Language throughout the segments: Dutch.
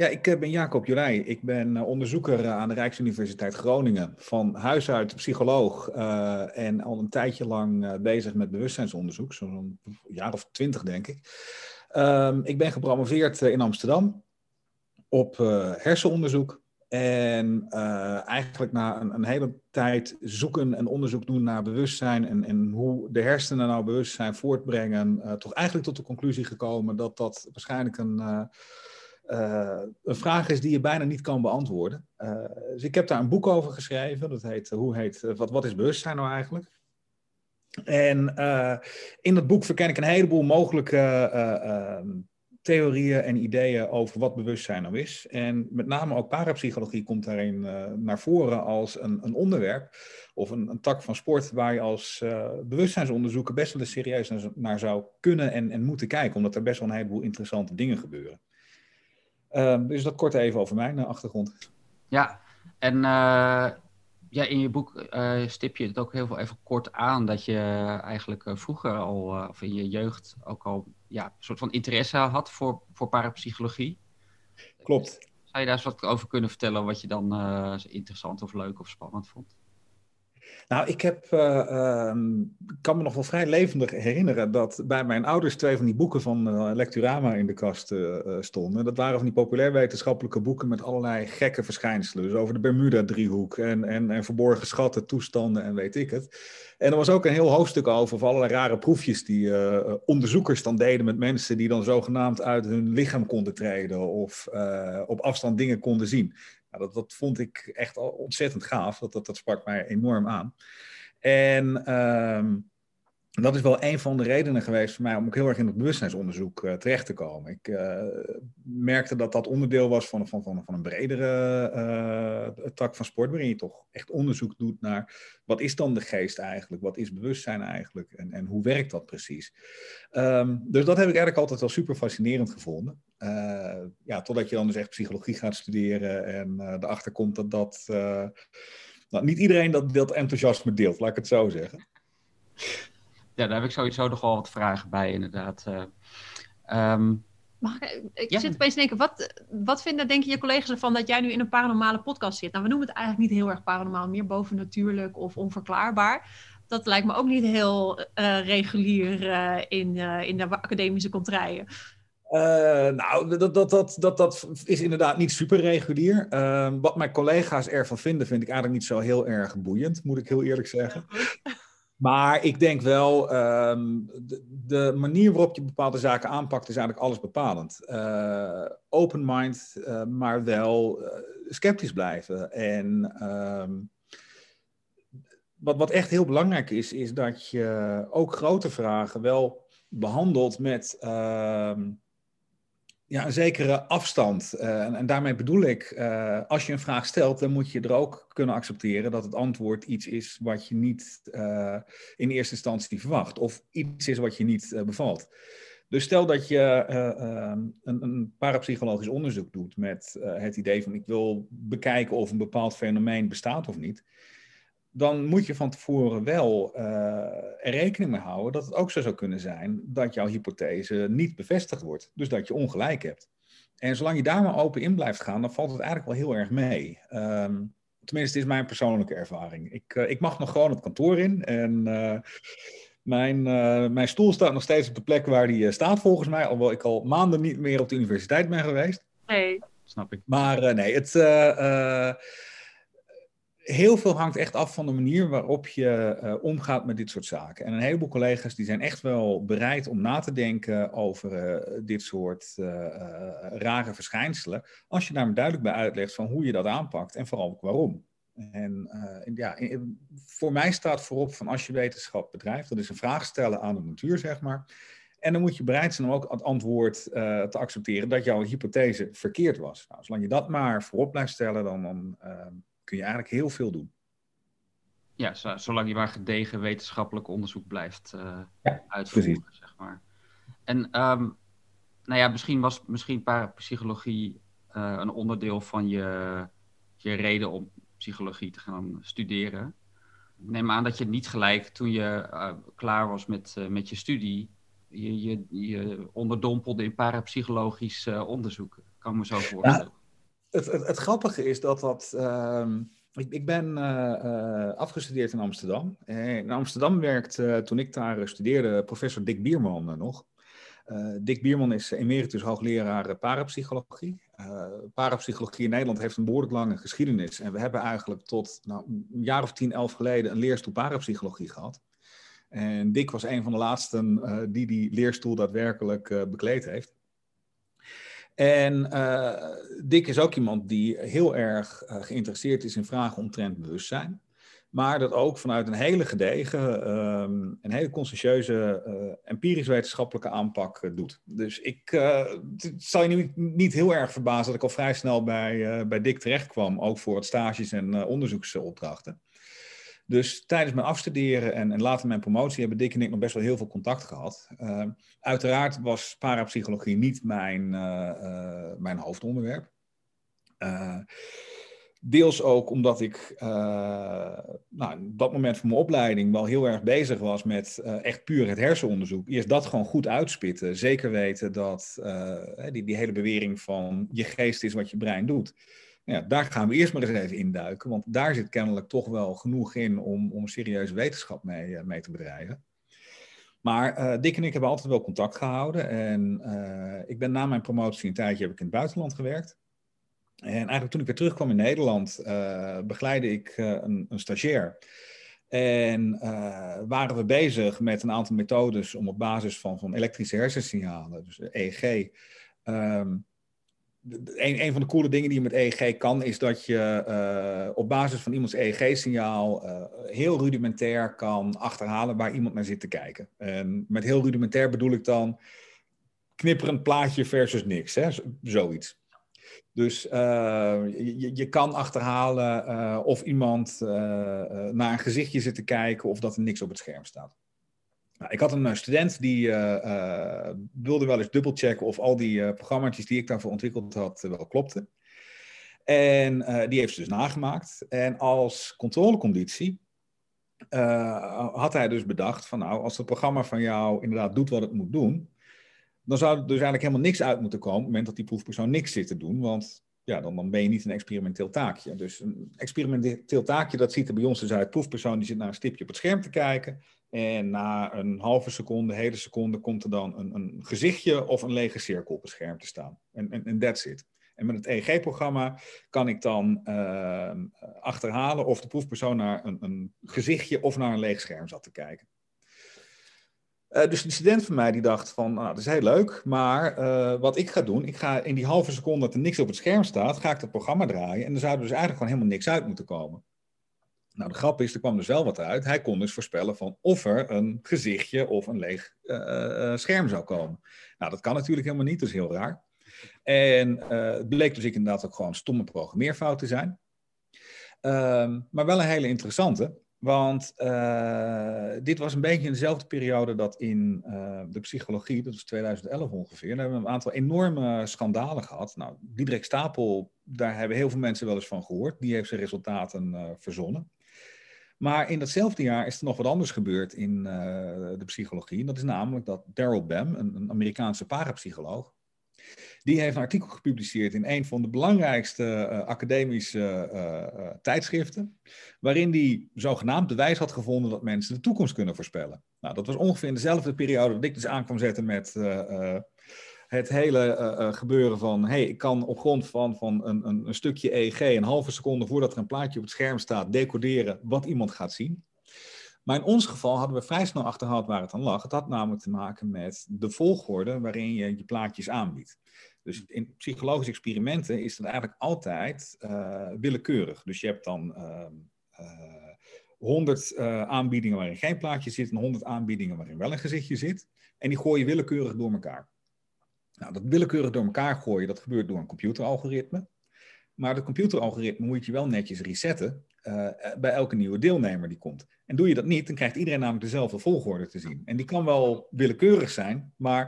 Ja, ik eh, ben Jacob Jurij. Ik ben eh, onderzoeker aan de Rijksuniversiteit Groningen. Van huis uit psycholoog en al een tijdje lang bezig met bewustzijnsonderzoek. Zo'n jaar of twintig, denk ik. Ehm, ik ben gepromoveerd in Amsterdam op hersenonderzoek. En eigenlijk na een, een, hele tijd zoeken en onderzoek doen naar bewustzijn en, en hoe de hersenen nou bewustzijn voortbrengen, toch eigenlijk tot de conclusie gekomen dat dat waarschijnlijk een uh, een vraag is die je bijna niet kan beantwoorden. Uh, dus ik heb daar een boek over geschreven. Dat heet, hoe heet wat, wat is bewustzijn nou eigenlijk? En in dat boek verken ik een heleboel mogelijke theorieën en ideeën over wat bewustzijn nou is. En met name ook parapsychologie komt daarin naar voren als een, een onderwerp of een, een, tak van sport waar je als bewustzijnsonderzoeker best wel serieus naar zou kunnen en, en moeten kijken, omdat er best wel een heleboel interessante dingen gebeuren. Um, dus dat kort even over mijn uh, achtergrond. Ja, en uh, ja, in je boek uh, stip je het ook heel veel even kort aan dat je eigenlijk vroeger al, of in je jeugd ook al ja, een soort van interesse had voor, voor parapsychologie. Klopt. Zou je daar eens wat over kunnen vertellen wat je dan interessant of leuk of spannend vond? Nou, ik heb, uh, kan me nog wel vrij levendig herinneren dat bij mijn ouders twee van die boeken van uh, Lecturama in de kast uh, stonden. Dat waren van die populair wetenschappelijke boeken met allerlei gekke verschijnselen. Dus over de Bermuda-driehoek en, en, en verborgen schatten, toestanden en weet ik het. En er was ook een heel hoofdstuk over van allerlei rare proefjes die onderzoekers dan deden met mensen die dan zogenaamd uit hun lichaam konden treden of op afstand dingen konden zien. Dat, dat vond ik echt ontzettend gaaf. Dat, dat, dat sprak mij enorm aan. En ehm, dat is wel een van de redenen geweest voor mij om ook heel erg in het bewustzijnsonderzoek uh, terecht te komen. Ik uh, merkte dat dat onderdeel was van, van, van, van een bredere uh, tak van sport, waarin je toch echt onderzoek doet naar wat is dan de geest eigenlijk, wat is bewustzijn eigenlijk en, en hoe werkt dat precies. Um, dus dat heb ik eigenlijk altijd wel super fascinerend gevonden. ja, totdat je dan dus echt psychologie gaat studeren en erachter komt dat dat... Nou, niet iedereen dat, dat enthousiasme deelt, laat ik het zo zeggen ja, daar heb ik sowieso nog wel wat vragen bij, inderdaad. Um, Mag ik, ik zit opeens te denken, wat, wat vinden denk je je collega's ervan dat jij nu in een paranormale podcast zit? Nou, we noemen het eigenlijk niet heel erg paranormaal, meer bovennatuurlijk of onverklaarbaar. Dat lijkt me ook niet heel uh, regulier uh, in, uh, in de academische contraien. nou, dat, dat, dat, dat, dat is inderdaad niet super regulier. Ehm, wat mijn collega's ervan vinden, vind ik eigenlijk niet zo heel erg boeiend, moet ik heel eerlijk zeggen. Ja, maar ik denk wel, um, de, manier waarop je bepaalde zaken aanpakt is eigenlijk alles bepalend. Uh, open mind, uh, maar wel uh, sceptisch blijven. En um, wat, wat echt heel belangrijk is, is dat je ook grote vragen wel behandelt met ehm, ja, een zekere afstand. Uh, en, daarmee bedoel ik, uh, als je een vraag stelt, dan moet je er ook kunnen accepteren dat het antwoord iets is wat je niet uh, in eerste instantie verwacht. Of iets is wat je niet bevalt. Dus stel dat je een, een, parapsychologisch onderzoek doet met het idee van ik wil bekijken of een bepaald fenomeen bestaat of niet dan moet je van tevoren wel uh, er rekening mee houden dat het ook zo zou kunnen zijn dat jouw hypothese niet bevestigd wordt. Dus dat je ongelijk hebt. En zolang je daar maar open in blijft gaan, dan valt het eigenlijk wel heel erg mee. Um, tenminste, is mijn persoonlijke ervaring. Ik, uh, ik mag nog gewoon het kantoor in en uh, mijn, mijn stoel staat nog steeds op de plek waar die staat volgens mij, alhoewel ik al maanden niet meer op de universiteit ben geweest. Nee. Snap ik. Maar nee, het heel veel hangt echt af van de manier waarop je uh, omgaat met dit soort zaken. En een heleboel collega's die zijn echt wel bereid om na te denken over uh, dit soort uh, rare verschijnselen. Als je daar maar duidelijk bij uitlegt van hoe je dat aanpakt en vooral ook waarom. En ja, voor mij staat voorop van als je wetenschap bedrijft, dat is een vraag stellen aan de natuur, zeg maar. En dan moet je bereid zijn om ook het antwoord te accepteren dat jouw hypothese verkeerd was. Nou, zolang je dat maar voorop blijft stellen, dan kun je eigenlijk heel veel doen. Ja, zolang je maar gedegen wetenschappelijk onderzoek blijft uh, ja, uitvoeren, precies. zeg maar. En um, nou ja, misschien was misschien parapsychologie uh, een onderdeel van je, je reden om psychologie te gaan studeren. Ik neem aan dat je niet gelijk toen je uh, klaar was met, met je studie, je, je, je onderdompelde in parapsychologisch onderzoek. Kan me zo voorstellen. Het, het, grappige is dat dat. Ehm, ik, ben uh, afgestudeerd in Amsterdam. in Amsterdam werkt, toen ik daar studeerde, professor Dick Bierman nog. Dick Bierman is emeritus hoogleraar parapsychologie. parapsychologie in Nederland heeft een behoorlijk lange geschiedenis. En we hebben eigenlijk tot nou, een jaar of tien, elf geleden een leerstoel parapsychologie gehad. En Dick was een van de laatsten uh, die die leerstoel daadwerkelijk uh, bekleed heeft. En uh, Dick is ook iemand die heel erg geïnteresseerd is in vragen omtrent bewustzijn. Maar dat ook vanuit een hele gedegen, um, een hele conscientieuze, empirisch-wetenschappelijke aanpak doet. Dus ik zal je nu niet heel erg verbazen dat ik al vrij snel bij, bij Dick terecht kwam, ook voor het stages en onderzoeksopdrachten. Dus tijdens mijn afstuderen en, en, later mijn promotie hebben Dick en ik nog best wel heel veel contact gehad. Uh, uiteraard was parapsychologie niet mijn, uh, uh, mijn hoofdonderwerp. deels ook omdat ik nou, op dat moment van mijn opleiding wel heel erg bezig was met echt puur het hersenonderzoek. Eerst dat gewoon goed uitspitten. Zeker weten dat die, die hele bewering van je geest is wat je brein doet ja, daar gaan we eerst maar eens even induiken, want daar zit kennelijk toch wel genoeg in om, om serieuze wetenschap mee, uh, mee te bedrijven. Maar uh, Dick en ik hebben altijd wel contact gehouden. En uh, ik ben na mijn promotie een tijdje heb ik in het buitenland gewerkt. En eigenlijk toen ik weer terugkwam in Nederland, begeleidde ik een, een, stagiair. En waren we bezig met een aantal methodes om op basis van, van elektrische hersensignalen, dus EEG, um, een, van de coole dingen die je met EEG kan, is dat je uh, op basis van iemands EEG-signaal uh, heel rudimentair kan achterhalen waar iemand naar zit te kijken. En met heel rudimentair bedoel ik dan knipperend plaatje versus niks, hè? zoiets. Dus uh, je, je, kan achterhalen of iemand naar een gezichtje zit te kijken of dat er niks op het scherm staat. Nou, ik had een eh, student die uh, wilde wel eens dubbelchecken of al die programma's die ik daarvoor ontwikkeld had wel klopten. En die heeft ze dus nagemaakt. En als controleconditie had hij dus bedacht van nou, als het programma van jou inderdaad doet wat het moet doen, dan zou er dus eigenlijk helemaal niks uit moeten komen op het moment dat die proefpersoon niks zit te doen. Want ja, dan, dan ben je niet een experimenteel taakje. Dus een experimenteel taakje, dat ziet er bij ons dus uit. Proefpersoon die zit naar een stipje op het scherm te kijken. En na een halve seconde, hele seconde, komt er dan een, een gezichtje of een lege cirkel op het scherm te staan. En, that's it. En met het EEG-programma kan ik dan uh, achterhalen of de proefpersoon naar een, een, gezichtje of naar een leeg scherm zat te kijken. Uh, dus de student van mij die dacht van, nou, dat is heel leuk, maar uh, wat ik ga doen, ik ga in die halve seconde dat er niks op het scherm staat, ga ik het programma draaien en dan zou er dus eigenlijk gewoon helemaal niks uit moeten komen. Nou, de grap is, er kwam dus wel wat uit. Hij kon dus voorspellen van of er een gezichtje of een leeg uh, scherm zou komen. Nou, dat kan natuurlijk helemaal niet, dat is heel raar. En uh, het bleek dus inderdaad ook gewoon stomme programmeerfout te zijn. Um, maar wel een hele interessante. Want dit was een beetje in dezelfde periode dat in de psychologie, dat was 2011 ongeveer, daar hebben we een aantal enorme schandalen gehad. Nou, Diederik Stapel, daar hebben heel veel mensen wel eens van gehoord. Die heeft zijn resultaten verzonnen. Maar in datzelfde jaar is er nog wat anders gebeurd in uh, de psychologie. Dat is namelijk dat Daryl Bem, een, Amerikaanse parapsycholoog, die heeft een artikel gepubliceerd in een van de belangrijkste uh, academische uh, tijdschriften, waarin hij zogenaamd bewijs had gevonden dat mensen de toekomst kunnen voorspellen. Nou, dat was ongeveer in dezelfde periode dat ik dus aan kwam zetten met het hele uh, gebeuren van, hey, ik kan op grond van, van een, een, een, stukje EEG een halve seconde voordat er een plaatje op het scherm staat, decoderen wat iemand gaat zien. Maar in ons geval hadden we vrij snel achterhaald waar het aan lag. Het had namelijk te maken met de volgorde waarin je je plaatjes aanbiedt. Dus in psychologische experimenten is het eigenlijk altijd uh, willekeurig. Dus je hebt dan uh, 100 aanbiedingen waarin geen plaatje zit en 100 aanbiedingen waarin wel een gezichtje zit. En die gooi je willekeurig door elkaar. Nou, dat willekeurig door elkaar gooien, dat gebeurt door een computeralgoritme. Maar dat computeralgoritme moet je wel netjes resetten uh, bij elke nieuwe deelnemer die komt. En doe je dat niet, dan krijgt iedereen namelijk dezelfde volgorde te zien. En die kan wel willekeurig zijn, maar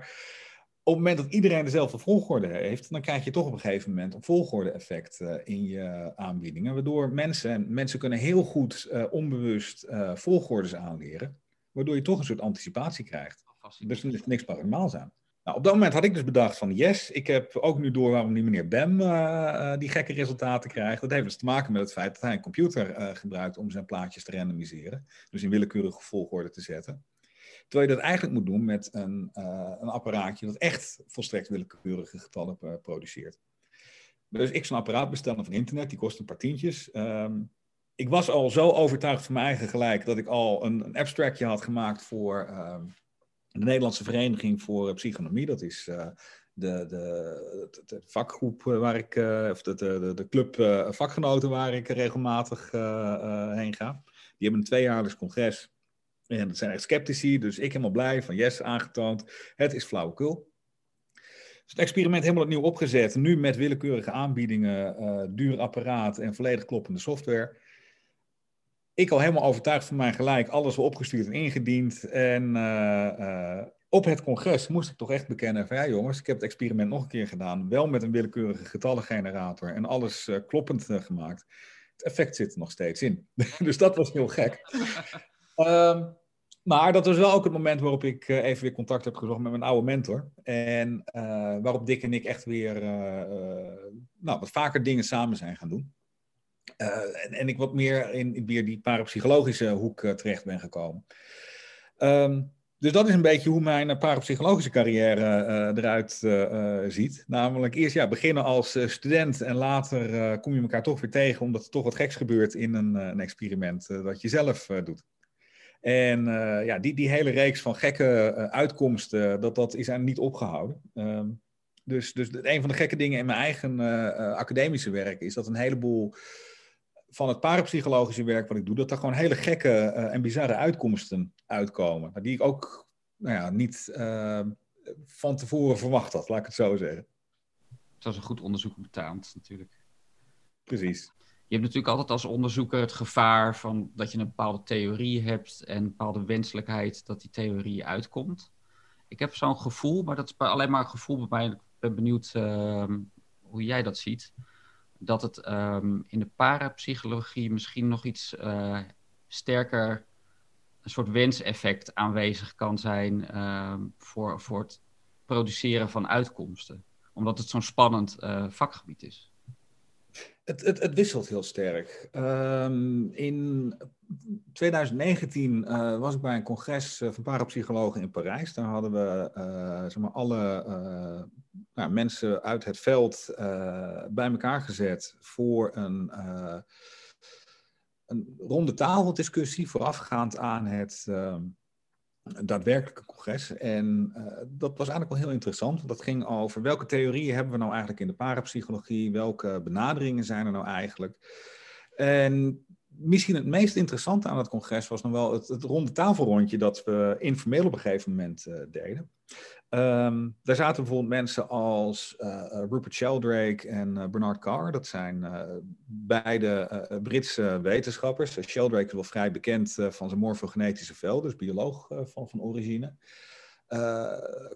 op het moment dat iedereen dezelfde volgorde heeft, dan krijg je toch op een gegeven moment een volgorde-effect uh, in je aanbiedingen. Waardoor mensen, mensen kunnen heel goed uh, onbewust volgordes aanleren, waardoor je toch een soort anticipatie krijgt. Dus er is niks paranormaals aan. Nou, op dat moment had ik dus bedacht van yes, ik heb ook nu door waarom die meneer Bem uh, die gekke resultaten krijgt. Dat heeft dus te maken met het feit dat hij een computer uh, gebruikt om zijn plaatjes te randomiseren. Dus in willekeurige volgorde te zetten. Terwijl je dat eigenlijk moet doen met een, een apparaatje dat echt volstrekt willekeurige getallen produceert. Dus ik zo'n apparaat bestellen van internet, die kost een paar tientjes. Um, ik was al zo overtuigd van mijn eigen gelijk dat ik al een, een abstractje had gemaakt voor um, de Nederlandse Vereniging voor Psychonomie. Dat is uh, de, de, de, vakgroep waar ik, of de, de, de club vakgenoten waar ik regelmatig heen ga. Die hebben een tweejaarlijks congres. En dat zijn echt sceptici, dus ik helemaal blij van yes, aangetoond. Het is flauwekul. Het experiment helemaal opnieuw opgezet. Nu met willekeurige aanbiedingen, duur apparaat en volledig kloppende software ik al helemaal overtuigd van mijn gelijk, alles wel opgestuurd en ingediend. En uh, uh, op het congres moest ik toch echt bekennen van ja jongens, ik heb het experiment nog een keer gedaan. Wel met een willekeurige getallengenerator en alles uh, kloppend gemaakt. Het effect zit er nog steeds in. dus dat was heel gek. um, maar dat was wel ook het moment waarop ik even weer contact heb gezocht met mijn oude mentor. En waarop Dick en ik echt weer nou, wat vaker dingen samen zijn gaan doen. Uh, en, en, ik wat meer in, weer die parapsychologische hoek uh, terecht ben gekomen. Um, dus dat is een beetje hoe mijn parapsychologische carrière uh, eruit ziet. Namelijk eerst ja, beginnen als student en later kom je elkaar toch weer tegen omdat er toch wat geks gebeurt in een, een experiment dat je zelf doet. En ja, die, die hele reeks van gekke uitkomsten, dat, dat is eigenlijk niet opgehouden. Um, dus, dus een van de gekke dingen in mijn eigen academische werk is dat een heleboel van het parapsychologische werk wat ik doe, dat er gewoon hele gekke uh, en bizarre uitkomsten uitkomen. Die ik ook nou ja, niet uh, van tevoren verwacht had, laat ik het zo zeggen. Dat is een goed onderzoek betaamt, natuurlijk. Precies. Je hebt natuurlijk altijd als onderzoeker het gevaar van dat je een bepaalde theorie hebt en een bepaalde wenselijkheid dat die theorie uitkomt. Ik heb zo'n gevoel, maar dat is alleen maar een gevoel bij mij. Ik ben benieuwd uh, hoe jij dat ziet dat het ehm, in de parapsychologie misschien nog iets uh, sterker een soort wenseffect aanwezig kan zijn uh, voor, voor het produceren van uitkomsten. Omdat het zo'n spannend uh, vakgebied is. Het, het, het, wisselt heel sterk. Um, in 2019 uh, was ik bij een congres van parapsychologen in Parijs. Daar hadden we zeg maar alle nou, mensen uit het veld uh, bij elkaar gezet voor een, uh, een ronde tafeldiscussie voorafgaand aan het uh, daadwerkelijke congres. En dat was eigenlijk wel heel interessant. Dat ging over welke theorieën hebben we nou eigenlijk in de parapsychologie, welke benaderingen zijn er nou eigenlijk. En misschien het meest interessante aan het congres was nog wel het, het ronde tafelrondje dat we informeel op een gegeven moment deden. Um, daar zaten bijvoorbeeld mensen als uh, Rupert Sheldrake en Bernard Carr. Dat zijn beide Britse wetenschappers. Sheldrake is wel vrij bekend van zijn morfogenetische veld, dus bioloog van, van origine.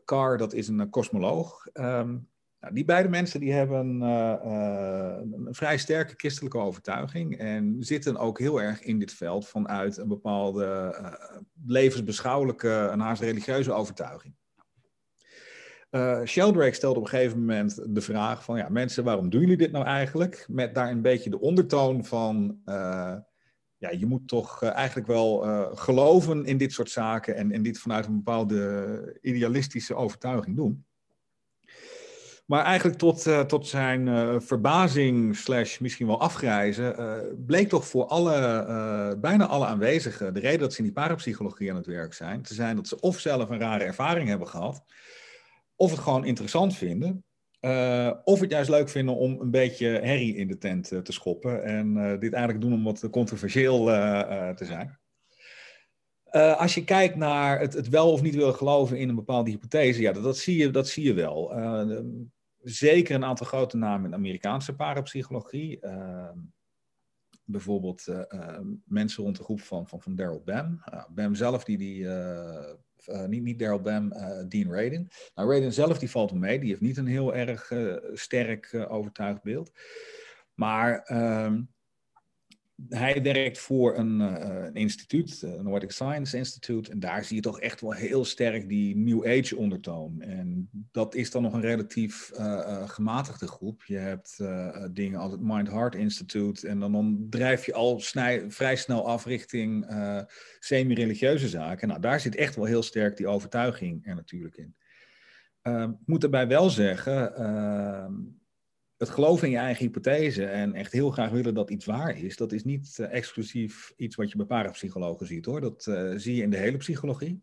Carr, dat is een kosmoloog. Um, nou, die beide mensen die hebben een vrij sterke christelijke overtuiging en zitten ook heel erg in dit veld vanuit een bepaalde levensbeschouwelijke en haast religieuze overtuiging. Uh, Sheldrake stelde op een gegeven moment de vraag van, ja, mensen, waarom doen jullie dit nou eigenlijk? Met daar een beetje de ondertoon van, ja, je moet toch eigenlijk wel geloven in dit soort zaken en, en dit vanuit een bepaalde idealistische overtuiging doen. Maar eigenlijk tot, tot zijn verbazing, slash misschien wel afgrijzen, bleek toch voor alle, bijna alle aanwezigen, de reden dat ze in die parapsychologie aan het werk zijn, te zijn dat ze of zelf een rare ervaring hebben gehad, of het gewoon interessant vinden. Uh, of het juist leuk vinden om een beetje herrie in de tent uh, te schoppen. En uh, dit eigenlijk doen om wat controversieel te zijn. als je kijkt naar het, het, wel of niet willen geloven in een bepaalde hypothese, ja, dat, zie, je, dat zie je wel. Zeker een aantal grote namen in Amerikaanse parapsychologie. bijvoorbeeld mensen rond de groep van, van, van Daryl Bam. Bam zelf, die, die niet, niet Daryl Bam, Dean Radin. Nou, Radin zelf die valt mee. Die heeft niet een heel erg sterk overtuigd beeld. Maar um, hij werkt voor een, uh, een instituut, uh, Nordic Science Institute, en daar zie je toch echt wel heel sterk die New Age ondertoon. En dat is dan nog een relatief uh, gematigde groep. Je hebt dingen als het Mind Heart Institute, en dan, dan drijf je al vrij snel af richting semi-religieuze zaken. Nou, daar zit echt wel heel sterk die overtuiging er natuurlijk in. Ik moet erbij wel zeggen ehm, het geloven in je eigen hypothese en echt heel graag willen dat iets waar is, dat is niet uh, exclusief iets wat je bij parapsychologen ziet hoor. Dat uh, zie je in de hele psychologie.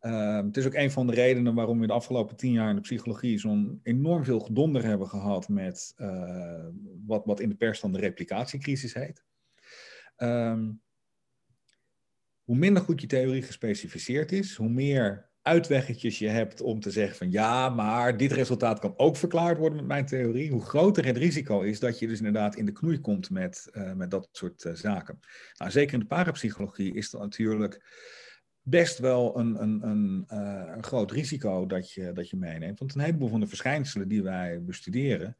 Uh, het is ook een van de redenen waarom we de afgelopen tien jaar in de psychologie zo'n enorm veel gedonder hebben gehad met uh, wat, wat in de pers dan de replicatiecrisis heet. Um, hoe minder goed je theorie gespecificeerd is, hoe meer uitweggetjes je hebt om te zeggen van ja, maar dit resultaat kan ook verklaard worden met mijn theorie, hoe groter het risico is dat je dus inderdaad in de knoei komt met, uh, met dat soort uh, zaken. Nou, zeker in de parapsychologie is dat natuurlijk best wel een, een, een, uh, een groot risico dat je, dat je meeneemt. Want een heleboel van de verschijnselen die wij bestuderen,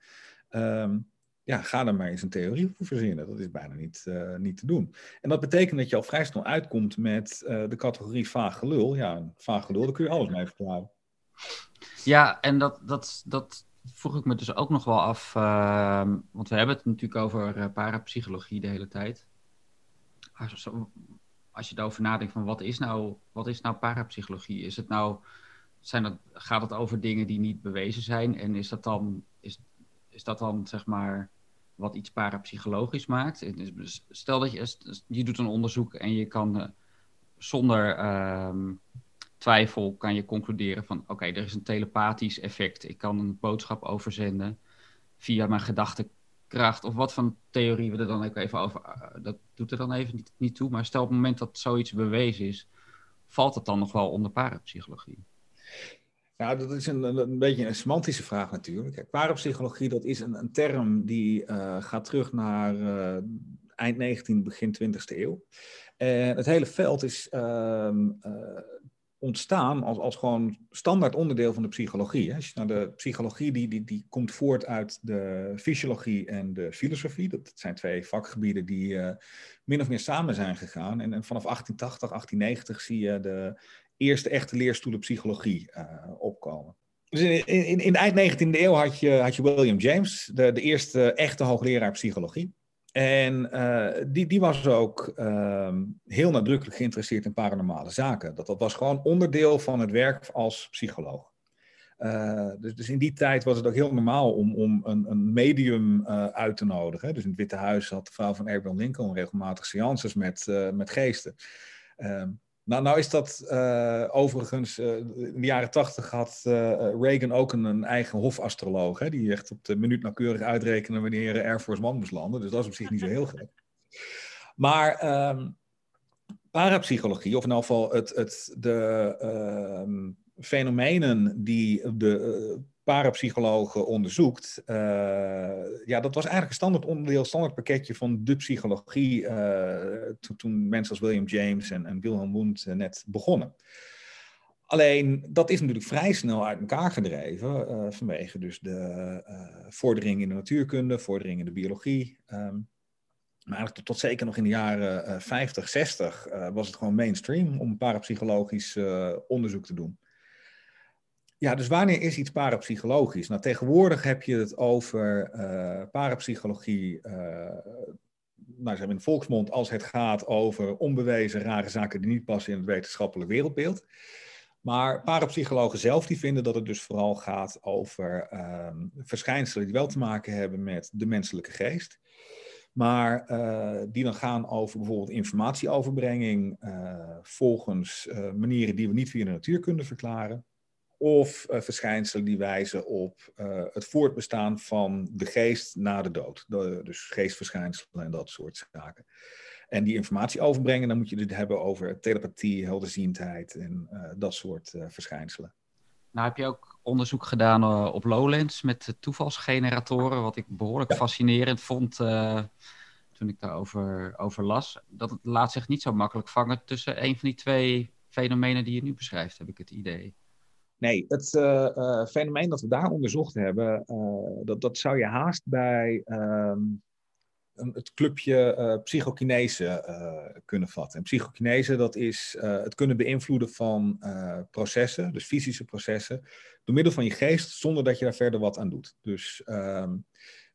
um, ja, ga er maar eens een theorie voor verzinnen. Dat is bijna niet, uh, niet te doen. En dat betekent dat je al vrij snel uitkomt met uh, de categorie vaag gelul. Ja, vaag gelul, daar kun je alles mee verklaren. Ja, en dat, dat, dat vroeg ik me dus ook nog wel af. Uh, want we hebben het natuurlijk over uh, parapsychologie de hele tijd. Als, als je erover nadenkt van wat is nou, wat is nou parapsychologie? Is het nou, zijn dat, gaat het over dingen die niet bewezen zijn? En is dat dan, is, is dat dan zeg maar wat iets parapsychologisch maakt. Stel dat je, je doet een onderzoek en je kan uh, zonder uh, twijfel kan je concluderen van oké, er is een telepathisch effect. Ik kan een boodschap overzenden via mijn gedachtekracht of wat van theorie we er dan ook even over. Uh, dat doet er dan even niet, niet toe. Maar stel op het moment dat zoiets bewezen is, valt het dan nog wel onder parapsychologie? Nou, dat is een, een, beetje een semantische vraag natuurlijk. Kijk, parapsychologie, dat is een, een term die uh, gaat terug naar uh, eind 19e, begin 20e eeuw. En het hele veld is uh, ontstaan als, als gewoon standaard onderdeel van de psychologie. Je naar de psychologie, die, die, die komt voort uit de fysiologie en de filosofie. Dat zijn twee vakgebieden die min of meer samen zijn gegaan. En vanaf 1880, 1890 zie je de eerste echte leerstoelen psychologie uh, opkomen. Dus in, in, in, eind 19e eeuw had je, had je William James, de, de eerste echte hoogleraar psychologie. En uh, die, die was ook uh, heel nadrukkelijk geïnteresseerd in paranormale zaken. Dat, dat was gewoon onderdeel van het werk als psycholoog. Uh, dus, dus, in die tijd was het ook heel normaal om, om een, een medium uit te nodigen. Dus in het Witte Huis had de vrouw van Abraham Lincoln regelmatig seances met, met geesten. Ehm, nou, nou is dat uh, overigens, uh, in de jaren tachtig had uh, Reagan ook een, een eigen hofastroloog, hè, die echt op de minuut nauwkeurig uitrekenen wanneer Air Force One moest landen. Dus dat is op zich niet zo heel gek. Maar um, parapsychologie, of in elk geval het, het, de uh, fenomenen die de parapsychologen onderzoekt. Uh, ja, dat was eigenlijk een standaard onderdeel, standaard pakketje van de psychologie to, toen mensen als William James en, en Wilhelm Wundt uh, net begonnen. Alleen dat is natuurlijk vrij snel uit elkaar gedreven vanwege dus de vorderingen in de natuurkunde, vorderingen in de biologie. Um, maar eigenlijk tot, tot, zeker nog in de jaren 50, 60 was het gewoon mainstream om parapsychologisch onderzoek te doen. Ja, dus wanneer is iets parapsychologisch? Nou, tegenwoordig heb je het over uh, parapsychologie, uh, nou, in volksmond, als het gaat over onbewezen rare zaken die niet passen in het wetenschappelijk wereldbeeld. Maar parapsychologen zelf die vinden dat het dus vooral gaat over uh, verschijnselen die wel te maken hebben met de menselijke geest. Maar uh, die dan gaan over bijvoorbeeld informatieoverbrenging volgens manieren die we niet via de natuur kunnen verklaren of uh, verschijnselen die wijzen op uh, het voortbestaan van de geest na de dood. De, dus geestverschijnselen en dat soort zaken. En die informatie overbrengen, dan moet je het hebben over telepathie, helderziendheid en uh, dat soort verschijnselen. Nou heb je ook onderzoek gedaan op Lowlands met toevalsgeneratoren, wat ik behoorlijk ja. fascinerend vond toen ik daarover over las. Dat het laat zich niet zo makkelijk vangen tussen een van die twee fenomenen die je nu beschrijft, heb ik het idee. Nee, het uh, uh, fenomeen dat we daar onderzocht hebben, uh, dat, dat zou je haast bij, um, het clubje uh, psychokinese uh, kunnen vatten. En psychokinese, dat is het kunnen beïnvloeden van processen, dus fysische processen, door middel van je geest, zonder dat je daar verder wat aan doet. Dus ehm,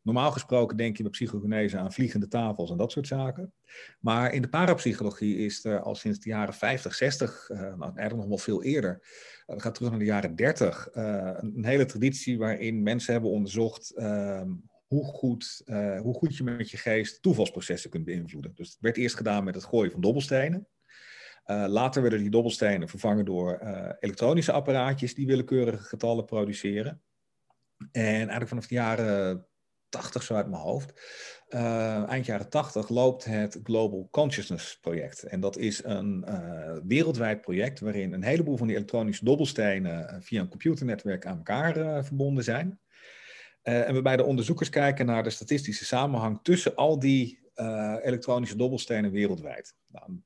normaal gesproken denk je bij psychokinese aan vliegende tafels en dat soort zaken. Maar in de parapsychologie is er al sinds de jaren 50, 60, nou, eigenlijk nog wel veel eerder, dat gaat terug naar de jaren 30, een hele traditie waarin mensen hebben onderzocht ehm, hoe goed, uh, hoe goed je met je geest toevalsprocessen kunt beïnvloeden. Dus het werd eerst gedaan met het gooien van dobbelstenen. Later werden die dobbelstenen vervangen door elektronische apparaatjes die willekeurige getallen produceren. En eigenlijk vanaf de jaren 80 zo uit mijn hoofd, eind jaren 80 loopt het Global Consciousness project. En dat is een wereldwijd project waarin een heleboel van die elektronische dobbelstenen via een computernetwerk aan elkaar verbonden zijn. En waarbij de onderzoekers kijken naar de statistische samenhang tussen al die elektronische dobbelstenen wereldwijd. Nou,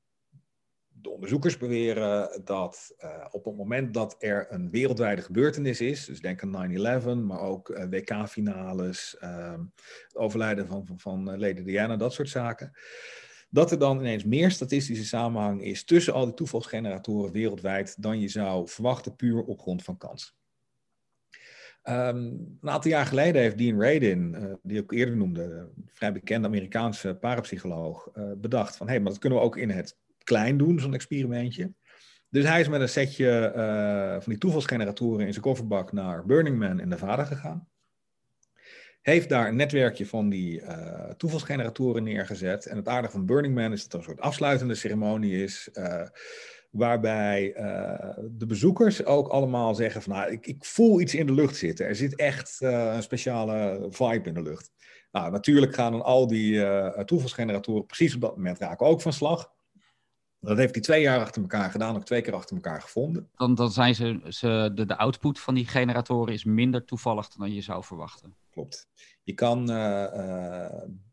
de onderzoekers beweren dat uh, op het moment dat er een wereldwijde gebeurtenis is, dus denk aan 9-11, maar ook WK-finales, ehm, het overlijden van, van, van Lady Diana, dat soort zaken, dat er dan ineens meer statistische samenhang is tussen al die toevalsgeneratoren wereldwijd dan je zou verwachten puur op grond van kans. Um, een aantal jaar geleden heeft Dean Radin, die ik eerder noemde, vrij bekende Amerikaanse parapsycholoog, bedacht van hé, hey, maar dat kunnen we ook in het klein doen, zo'n experimentje. Dus hij is met een setje uh, van die toevalsgeneratoren in zijn kofferbak naar Burning Man in Nevada gegaan. Heeft daar een netwerkje van die toevalsgeneratoren neergezet. En het aardige van Burning Man is dat er een soort afsluitende ceremonie is waarbij uh, de bezoekers ook allemaal zeggen van nou, ik, ik, voel iets in de lucht zitten. Er zit echt uh, een speciale vibe in de lucht. Nou, natuurlijk gaan dan al die uh, toevalsgeneratoren precies op dat moment raken ook van slag. Dat heeft hij twee jaar achter elkaar gedaan, ook twee keer achter elkaar gevonden. Dan, dan zijn ze, ze de, de output van die generatoren is minder toevallig dan je zou verwachten. Klopt. Je kan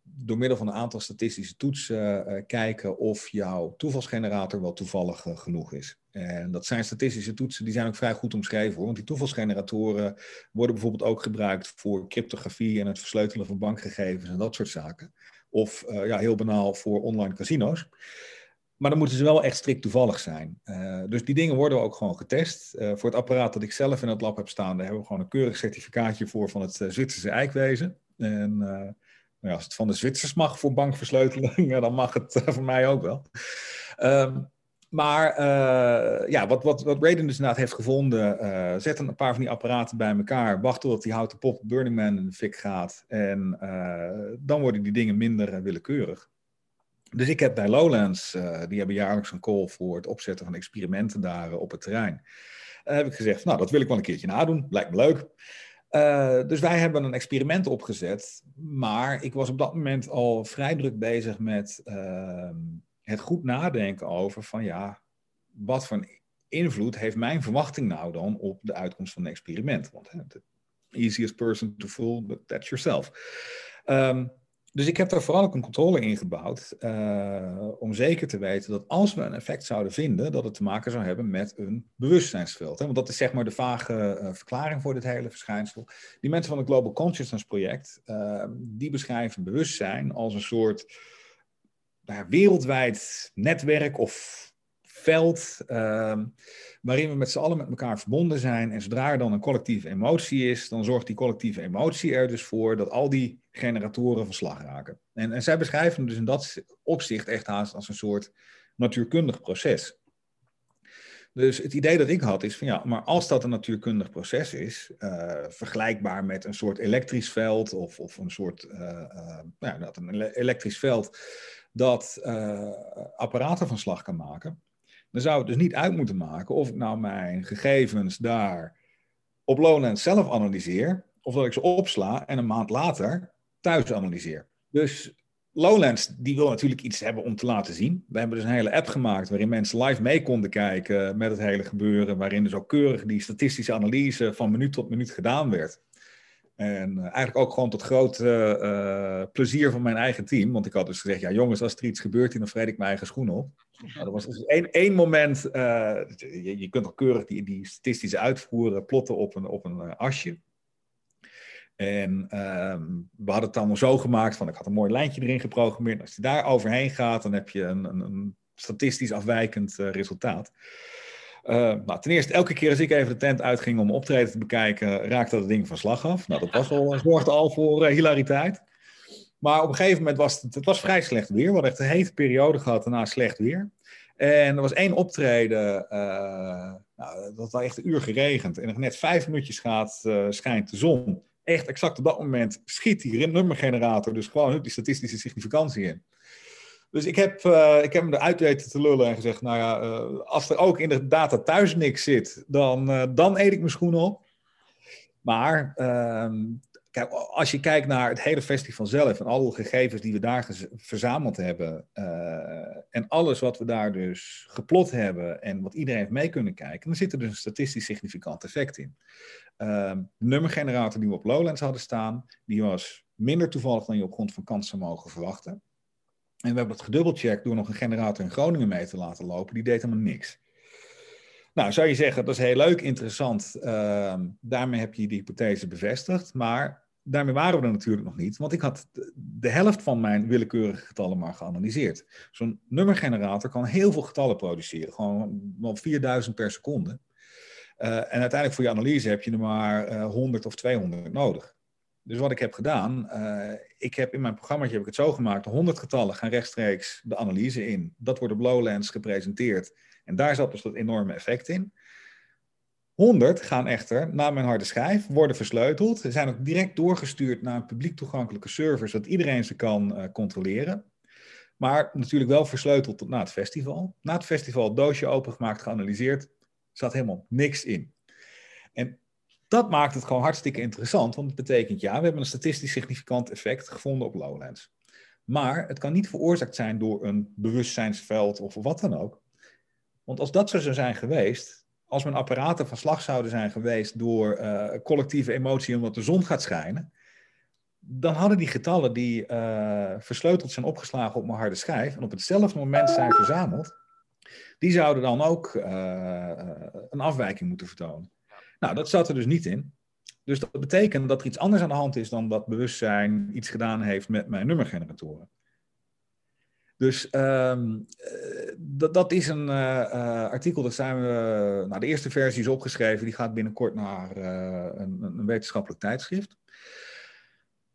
door middel van een aantal statistische toetsen uh, kijken of jouw toevalsgenerator wel toevallig genoeg is. En dat zijn statistische toetsen, die zijn ook vrij goed omschreven hoor. Want die toevalsgeneratoren worden bijvoorbeeld ook gebruikt voor cryptografie en het versleutelen van bankgegevens en dat soort zaken. Of ja, heel banaal voor online casino's. Maar dan moeten ze wel echt strikt toevallig zijn. dus die dingen worden ook gewoon getest. voor het apparaat dat ik zelf in het lab heb staan, daar hebben we gewoon een keurig certificaatje voor van het Zwitserse eikwezen. En nou, als het van de Zwitsers mag voor bankversleuteling, dan mag het voor mij ook wel. Um, maar ja, wat, wat, wat dus inderdaad heeft gevonden, zet een paar van die apparaten bij elkaar, wacht totdat die houten pop Burning Man in de fik gaat en dan worden die dingen minder willekeurig. Dus ik heb bij Lowlands, die hebben jaarlijks een call voor het opzetten van experimenten daar op het terrein. heb ik gezegd, nou dat wil ik wel een keertje nadoen, lijkt me leuk. Dus wij hebben een experiment opgezet, maar ik was op dat moment al vrij druk bezig met uh, het goed nadenken over van ja, wat voor invloed heeft mijn verwachting nou dan op de uitkomst van een experiment? Want the easiest person to fool, but that's yourself. Um, dus ik heb daar vooral ook een controle in gebouwd uh, om zeker te weten dat als we een effect zouden vinden, dat het te maken zou hebben met een bewustzijnsveld. Hè? Want dat is zeg maar de vage uh, verklaring voor dit hele verschijnsel. Die mensen van het Global Consciousness Project, uh, die beschrijven bewustzijn als een soort nou, wereldwijd netwerk of veld ehm, waarin we met z'n allen met elkaar verbonden zijn. En zodra er dan een collectieve emotie is, dan zorgt die collectieve emotie er dus voor dat al die generatoren van slag raken. En, en zij beschrijven het dus in dat opzicht echt haast als een soort natuurkundig proces. Dus het idee dat ik had is van ja, maar als dat een natuurkundig proces is, uh, vergelijkbaar met een soort elektrisch veld of, of een soort uh, nou, dat een elektrisch veld dat apparaten van slag kan maken, dan zou het dus niet uit moeten maken of ik nou mijn gegevens daar op Lowlands zelf analyseer, of dat ik ze opsla en een maand later thuis analyseer. Dus Lowlands die wil natuurlijk iets hebben om te laten zien. We hebben dus een hele app gemaakt waarin mensen live mee konden kijken met het hele gebeuren, waarin dus ook keurig die statistische analyse van minuut tot minuut gedaan werd. En uh, eigenlijk ook gewoon tot groot uh, plezier van mijn eigen team. Want ik had dus gezegd, ja jongens, als er iets gebeurt, dan vreet ik mijn eigen schoenen op. Nou, er was dus één, één moment, je, je, kunt al keurig die, die statistische uitvoeren plotten op een, op een asje. En ehm, we hadden het allemaal zo gemaakt van ik had een mooi lijntje erin geprogrammeerd. Als je daar overheen gaat, dan heb je een, een, een statistisch afwijkend uh, resultaat. Uh, nou, ten eerste, elke keer als ik even de tent uitging om optreden te bekijken, raakte dat ding van slag af. Nou, dat was al, zorgde al voor uh, hilariteit. Maar op een gegeven moment was het, het was vrij slecht weer. We hadden echt een hete periode gehad daarna slecht weer. En er was één optreden, nou, dat had echt een uur geregend. En net vijf minuutjes gaat, schijnt de zon. Echt exact op dat moment schiet die nummergenerator dus gewoon die statistische significantie in. Dus ik heb, uh, ik heb hem eruit weten te lullen en gezegd, nou ja, uh, als er ook in de data thuis niks zit, dan, uh, dan eet ik mijn schoenen op. Maar ehm, kijk, als je kijkt naar het hele festival zelf en alle gegevens die we daar verzameld hebben en alles wat we daar dus geplot hebben en wat iedereen heeft mee kunnen kijken, dan zit er dus een statistisch significant effect in. Ehm, de nummergenerator die we op Lowlands hadden staan, die was minder toevallig dan je op grond van kansen mogen verwachten. En we hebben het gedubbelcheckt door nog een generator in Groningen mee te laten lopen. Die deed helemaal niks. Nou, zou je zeggen, dat is heel leuk, interessant. Uh, daarmee heb je die hypothese bevestigd. Maar daarmee waren we er natuurlijk nog niet. Want ik had de helft van mijn willekeurige getallen maar geanalyseerd. Zo'n nummergenerator kan heel veel getallen produceren. Gewoon wel 4000 per seconde. Uh, en uiteindelijk voor je analyse heb je er maar uh, 100 of 200 nodig. Dus wat ik heb gedaan, uh, ik heb in mijn programma heb ik het zo gemaakt, 100 getallen gaan rechtstreeks de analyse in. Dat wordt op Lowlands gepresenteerd. En daar zat dus dat enorme effect in. 100 gaan echter naar mijn harde schijf, worden versleuteld. Ze zijn ook direct doorgestuurd naar een publiek toegankelijke server, zodat iedereen ze kan uh, controleren. Maar natuurlijk wel versleuteld tot na het festival. Na het festival doosje opengemaakt, geanalyseerd, zat helemaal niks in. Dat maakt het gewoon hartstikke interessant, want het betekent ja, we hebben een statistisch significant effect gevonden op Lowlands. Maar het kan niet veroorzaakt zijn door een bewustzijnsveld of wat dan ook. Want als dat zo zou zijn geweest, als mijn apparaten van slag zouden zijn geweest door uh, collectieve emotie omdat de zon gaat schijnen, dan hadden die getallen die uh, versleuteld zijn opgeslagen op mijn harde schijf en op hetzelfde moment zijn verzameld, die zouden dan ook uh, een afwijking moeten vertonen. Nou, dat zat er dus niet in. Dus dat betekent dat er iets anders aan de hand is dan dat bewustzijn iets gedaan heeft met mijn nummergeneratoren. Dus um, dat, dat is een uh, uh, artikel, dat zijn we, nou de eerste versie is opgeschreven, die gaat binnenkort naar een, een, wetenschappelijk tijdschrift.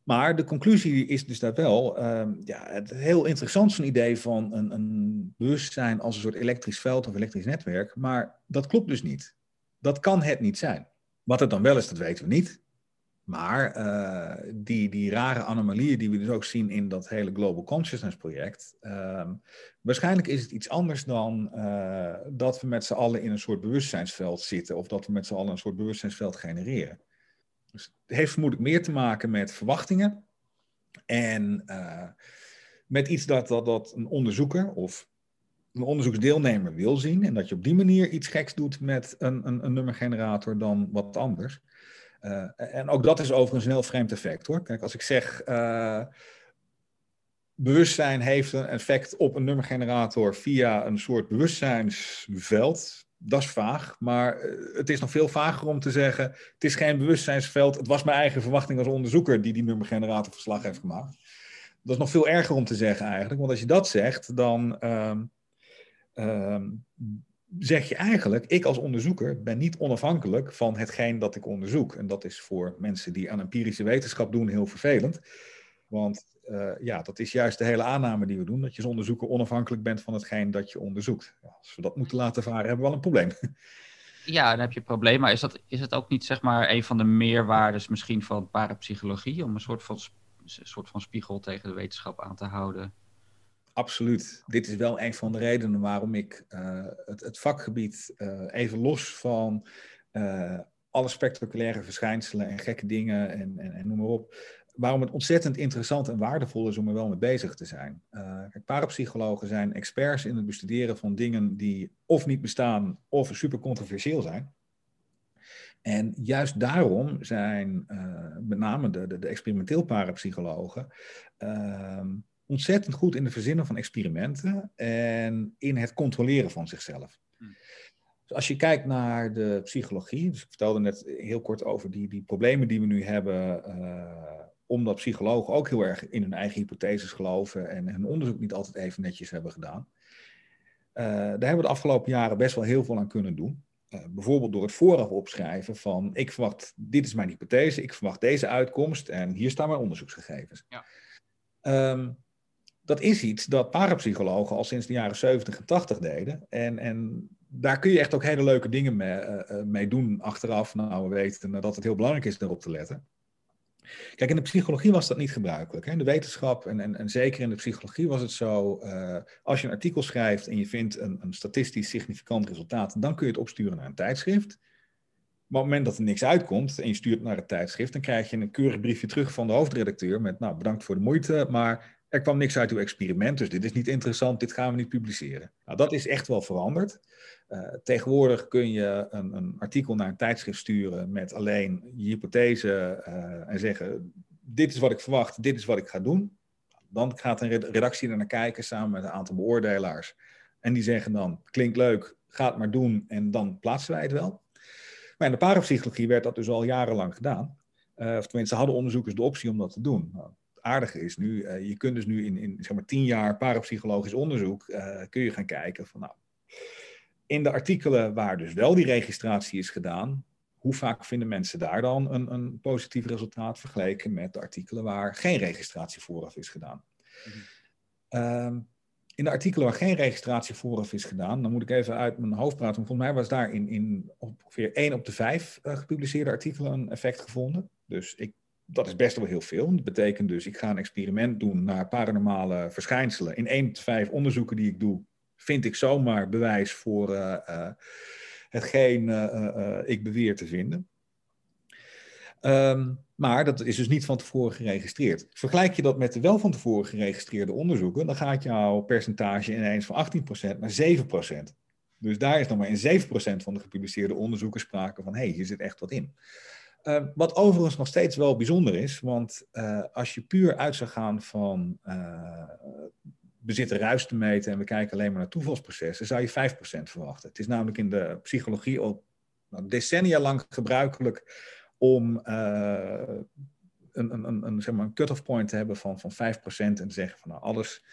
Maar de conclusie is dus dat wel, um, ja, het heel interessant zo'n idee van een, een bewustzijn als een soort elektrisch veld of elektrisch netwerk, maar dat klopt dus niet. Dat kan het niet zijn. Wat het dan wel is, dat weten we niet. Maar uh, die, die rare anomalieën die we dus ook zien in dat hele Global Consciousness project. Uh, waarschijnlijk is het iets anders dan uh, dat we met z'n allen in een soort bewustzijnsveld zitten. Of dat we met z'n allen een soort bewustzijnsveld genereren. Dus het heeft vermoedelijk meer te maken met verwachtingen. En eh, met iets dat, dat, dat een onderzoeker of een onderzoeksdeelnemer wil zien. En dat je op die manier iets geks doet met een, een, een nummergenerator dan wat anders. Uh, en ook dat is overigens een heel vreemd effect hoor. Kijk, als ik zeg. Uh, bewustzijn heeft een effect op een nummergenerator via een soort bewustzijnsveld. Dat is vaag, maar eh, het is nog veel vager om te zeggen: het is geen bewustzijnsveld. Het was mijn eigen verwachting als onderzoeker die die nummergenerator verslag heeft gemaakt. Dat is nog veel erger om te zeggen eigenlijk, want als je dat zegt, dan. Ehm, zeg je eigenlijk, ik als onderzoeker ben niet onafhankelijk van hetgeen dat ik onderzoek. En dat is voor mensen die aan empirische wetenschap doen heel vervelend. Want uh, ja, dat is juist de hele aanname die we doen, dat je als onderzoeker onafhankelijk bent van hetgeen dat je onderzoekt. Als we dat moeten laten varen, hebben we wel een probleem. Ja, dan heb je een probleem. Maar is, dat, is het ook niet zeg maar een van de meerwaardes misschien van parapsychologie, om een soort van, een soort van spiegel tegen de wetenschap aan te houden? Absoluut. Dit is wel een van de redenen waarom ik uh, het, het, vakgebied uh, even los van uh, alle spectaculaire verschijnselen en gekke dingen en, en, en, noem maar op, waarom het ontzettend interessant en waardevol is om er wel mee bezig te zijn. kijk, parapsychologen zijn experts in het bestuderen van dingen die of niet bestaan of super controversieel zijn. En juist daarom zijn met name de, de, de experimenteel parapsychologen ehm, ontzettend goed in het verzinnen van experimenten en in het controleren van zichzelf. Hmm. Dus als je kijkt naar de psychologie, dus ik vertelde net heel kort over die, die problemen die we nu hebben, uh, omdat psychologen ook heel erg in hun eigen hypotheses geloven en hun onderzoek niet altijd even netjes hebben gedaan. Uh, daar hebben we de afgelopen jaren best wel heel veel aan kunnen doen. Uh, bijvoorbeeld door het vooraf opschrijven van ik verwacht, dit is mijn hypothese, ik verwacht deze uitkomst en hier staan mijn onderzoeksgegevens. Ja. Um, dat is iets dat parapsychologen al sinds de jaren 70 en 80 deden. En, en daar kun je echt ook hele leuke dingen mee, uh, mee doen achteraf. Nou, we weten dat het heel belangrijk is erop te letten. Kijk, in de psychologie was dat niet gebruikelijk. Hè? In de wetenschap en, en, en zeker in de psychologie was het zo, uh, als je een artikel schrijft en je vindt een, een statistisch significant resultaat, dan kun je het opsturen naar een tijdschrift. Maar op het moment dat er niks uitkomt en je stuurt naar het tijdschrift, dan krijg je een keurig briefje terug van de hoofdredacteur met, nou, bedankt voor de moeite, maar er kwam niks uit uw experiment, dus dit is niet interessant, dit gaan we niet publiceren. Nou, dat is echt wel veranderd. Uh, tegenwoordig kun je een, een, artikel naar een tijdschrift sturen met alleen je hypothese uh, en zeggen, dit is wat ik verwacht, dit is wat ik ga doen. Dan gaat een redactie er naar kijken samen met een aantal beoordelaars. En die zeggen dan, klinkt leuk, ga het maar doen en dan plaatsen wij het wel. Maar in de parapsychologie werd dat dus al jarenlang gedaan. Uh, of tenminste hadden onderzoekers de optie om dat te doen. Nou, aardige is nu, uh, je kunt dus nu in, in zeg maar tien jaar parapsychologisch onderzoek, uh, kun je gaan kijken van nou, in de artikelen waar dus wel die registratie is gedaan, hoe vaak vinden mensen daar dan een, een positief resultaat vergeleken met de artikelen waar geen registratie vooraf is gedaan. Mm -hmm. in de artikelen waar geen registratie vooraf is gedaan, dan moet ik even uit mijn hoofd praten, maar volgens mij was daar in, in ongeveer 1 op de 5 uh, gepubliceerde artikelen een effect gevonden. Dus ik dat is best wel heel veel. Dat betekent dus, ik ga een experiment doen naar paranormale verschijnselen. In één tot vijf onderzoeken die ik doe, vind ik zomaar bewijs voor uh, uh, hetgeen uh, ik beweer te vinden. Um, maar dat is dus niet van tevoren geregistreerd. Vergelijk je dat met de wel van tevoren geregistreerde onderzoeken, dan gaat jouw percentage ineens van 18% naar 7%. Dus daar is nog maar in 7% van de gepubliceerde onderzoeken sprake van, hé, hey, hier zit echt wat in. Uh, wat overigens nog steeds wel bijzonder is, want uh, als je puur uit zou gaan van uh, bezitten ruis te meten en we kijken alleen maar naar toevalsprocessen, zou je 5% verwachten. Het is namelijk in de psychologie al nou, decennia lang gebruikelijk om een, een, een, zeg maar een cut-off point te hebben van, van 5% en te zeggen van nou, alles,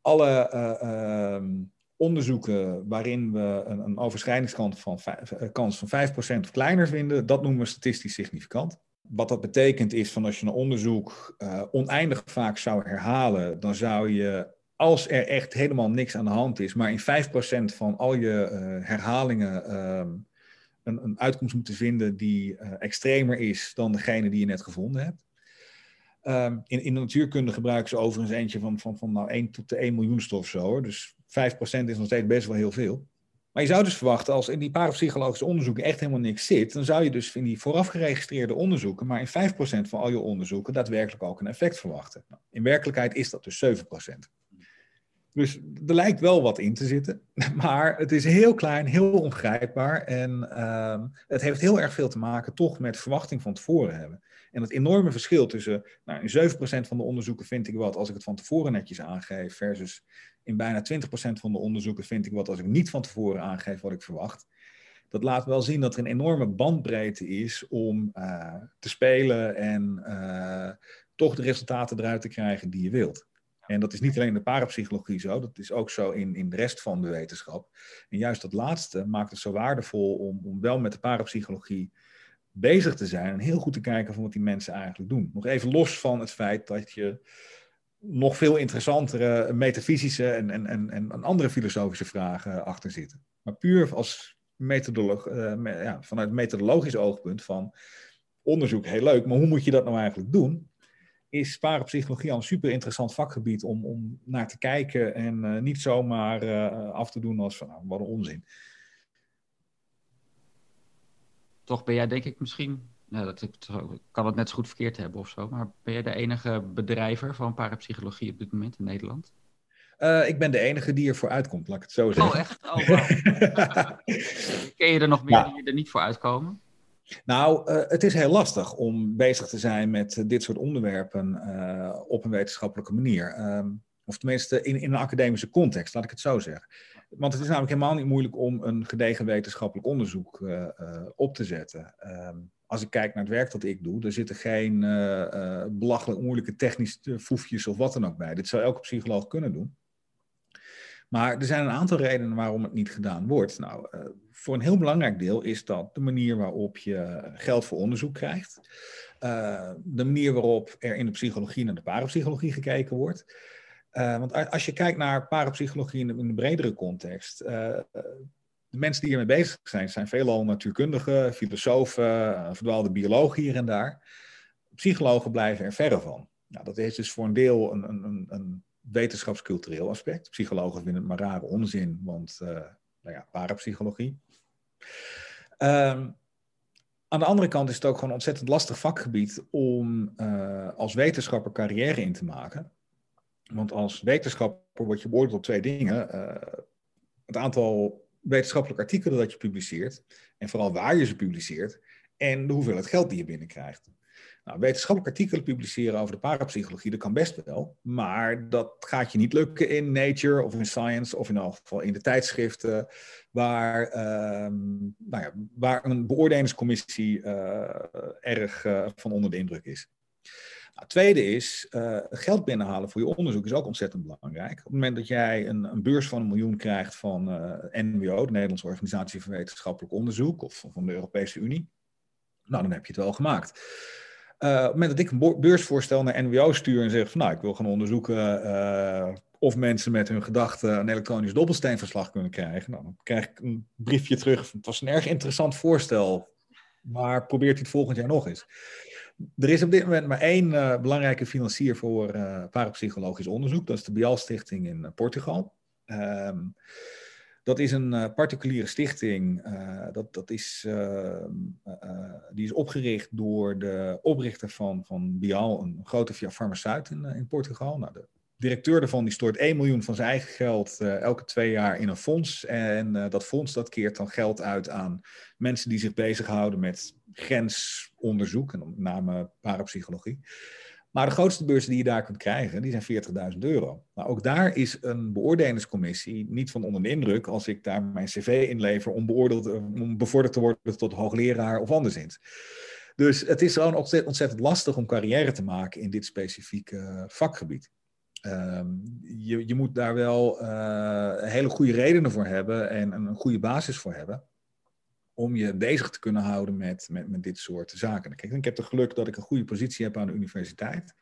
alle ehm, onderzoeken waarin we een, een overschrijdingskans van, eh, kans van 5% of kleiner vinden, dat noemen we statistisch significant. Wat dat betekent is van als je een onderzoek uh, oneindig vaak zou herhalen, dan zou je, als er echt helemaal niks aan de hand is, maar in 5% van al je uh, herhalingen uh, een, een, uitkomst moeten vinden die extremer is dan degene die je net gevonden hebt. Um, in, in de natuurkunde gebruiken ze overigens eentje van, van, van nou 1 tot de 1 miljoenste of zo. Dus 5% is nog steeds best wel heel veel. Maar je zou dus verwachten, als in die parapsychologische onderzoeken echt helemaal niks zit, dan zou je dus in die vooraf geregistreerde onderzoeken, maar in 5% van al je onderzoeken, daadwerkelijk ook een effect verwachten. Nou, in werkelijkheid is dat dus 7%. Dus er lijkt wel wat in te zitten, maar het is heel klein, heel ongrijpbaar en uh, het heeft heel erg veel te maken toch met verwachting van tevoren hebben. En het enorme verschil tussen, nou, in 7% van de onderzoeken vind ik wat als ik het van tevoren netjes aangeef, versus in bijna 20% van de onderzoeken vind ik wat als ik niet van tevoren aangeef wat ik verwacht. Dat laat wel zien dat er een enorme bandbreedte is om uh, te spelen en uh, toch de resultaten eruit te krijgen die je wilt. En dat is niet alleen in de parapsychologie zo, dat is ook zo in, in de rest van de wetenschap. En juist dat laatste maakt het zo waardevol om, om wel met de parapsychologie bezig te zijn en heel goed te kijken van wat die mensen eigenlijk doen. Nog even los van het feit dat je nog veel interessantere metafysische en, en, en, en andere filosofische vragen achter zitten. Maar puur als methodolog, uh, ja, vanuit methodologisch oogpunt van onderzoek heel leuk, maar hoe moet je dat nou eigenlijk doen? Is parapsychologie al een super interessant vakgebied om, om naar te kijken en uh, niet zomaar uh, af te doen als van nou, wat een onzin. Toch ben jij denk ik misschien nou, dat ik, kan het net zo goed verkeerd hebben of zo. Maar ben jij de enige bedrijver van parapsychologie op dit moment in Nederland? Uh, ik ben de enige die ervoor uitkomt, laat ik het zo oh, zeggen. Oh, echt? Oh, wow. Ken je er nog meer ja. die er niet voor uitkomen? Nou, uh, het is heel lastig om bezig te zijn met dit soort onderwerpen op een wetenschappelijke manier. Um, Of tenminste in, in een academische context, laat ik het zo zeggen. Want het is namelijk helemaal niet moeilijk om een gedegen wetenschappelijk onderzoek uh, uh, op te zetten. Um, als ik kijk naar het werk dat ik doe, er zitten geen uh, belachelijk moeilijke technische foefjes of wat dan ook bij. Dit zou elke psycholoog kunnen doen. Maar er zijn een aantal redenen waarom het niet gedaan wordt. Nou, voor een heel belangrijk deel is dat de manier waarop je geld voor onderzoek krijgt. De manier waarop er in de psychologie naar de parapsychologie gekeken wordt. Uh, want als je kijkt naar parapsychologie in de bredere context. de mensen die hiermee bezig zijn, zijn veelal natuurkundigen, filosofen, verdwaalde biologen hier en daar. Psychologen blijven er verre van. Nou, dat is dus voor een deel een, een, een wetenschapscultureel aspect. Psychologen vinden het maar rare onzin, want nou ja, parapsychologie. Um, aan de andere kant is het ook gewoon een ontzettend lastig vakgebied om als wetenschapper carrière in te maken. Want als wetenschapper word je beoordeeld op twee dingen. Uh, het aantal wetenschappelijke artikelen dat je publiceert, en vooral waar je ze publiceert, en de hoeveelheid geld die je binnenkrijgt. Nou, wetenschappelijke artikelen publiceren over de parapsychologie, dat kan best wel. Maar dat gaat je niet lukken in Nature of in Science of in elk geval in de tijdschriften waar, ehm, nou ja, waar een beoordelingscommissie uh, erg uh, van onder de indruk is. Nou, tweede is, uh, geld binnenhalen voor je onderzoek is ook ontzettend belangrijk. Op het moment dat jij een, een beurs van een miljoen krijgt van NWO, de Nederlandse Organisatie voor Wetenschappelijk Onderzoek, of van de Europese Unie, nou dan heb je het wel gemaakt. Uh, op het moment dat ik een beursvoorstel naar NWO stuur en zeg van nou, ik wil gaan onderzoeken of mensen met hun gedachten een elektronisch dobbelsteenverslag kunnen krijgen. Nou, dan krijg ik een briefje terug. Het was een erg interessant voorstel, maar probeert u het volgend jaar nog eens. Er is op dit moment maar één uh, belangrijke financier voor parapsychologisch onderzoek. Dat is de Bial Stichting in Portugal. Ehm, dat is een uh, particuliere stichting. Uh, dat, dat is, uh, die is opgericht door de oprichter van, van Bial, een grote farmaceut in, in Portugal. Nou, de directeur daarvan die stort 1 miljoen van zijn eigen geld elke twee jaar in een fonds. En dat fonds dat keert dan geld uit aan mensen die zich bezighouden met grensonderzoek, en met name parapsychologie. Maar de grootste beurzen die je daar kunt krijgen, die zijn 40.000 euro. Nou, ook daar is een beoordelingscommissie niet van onder de indruk als ik daar mijn cv inlever om, beoordeeld, om bevorderd te worden tot hoogleraar of anderszins. Dus het is gewoon ontzettend lastig om carrière te maken in dit specifieke vakgebied. Um, je, je, moet daar wel uh, hele goede redenen voor hebben en een goede basis voor hebben om je bezig te kunnen houden met, met, met dit soort zaken. Kijk, ik heb het geluk dat ik een goede positie heb aan de universiteit.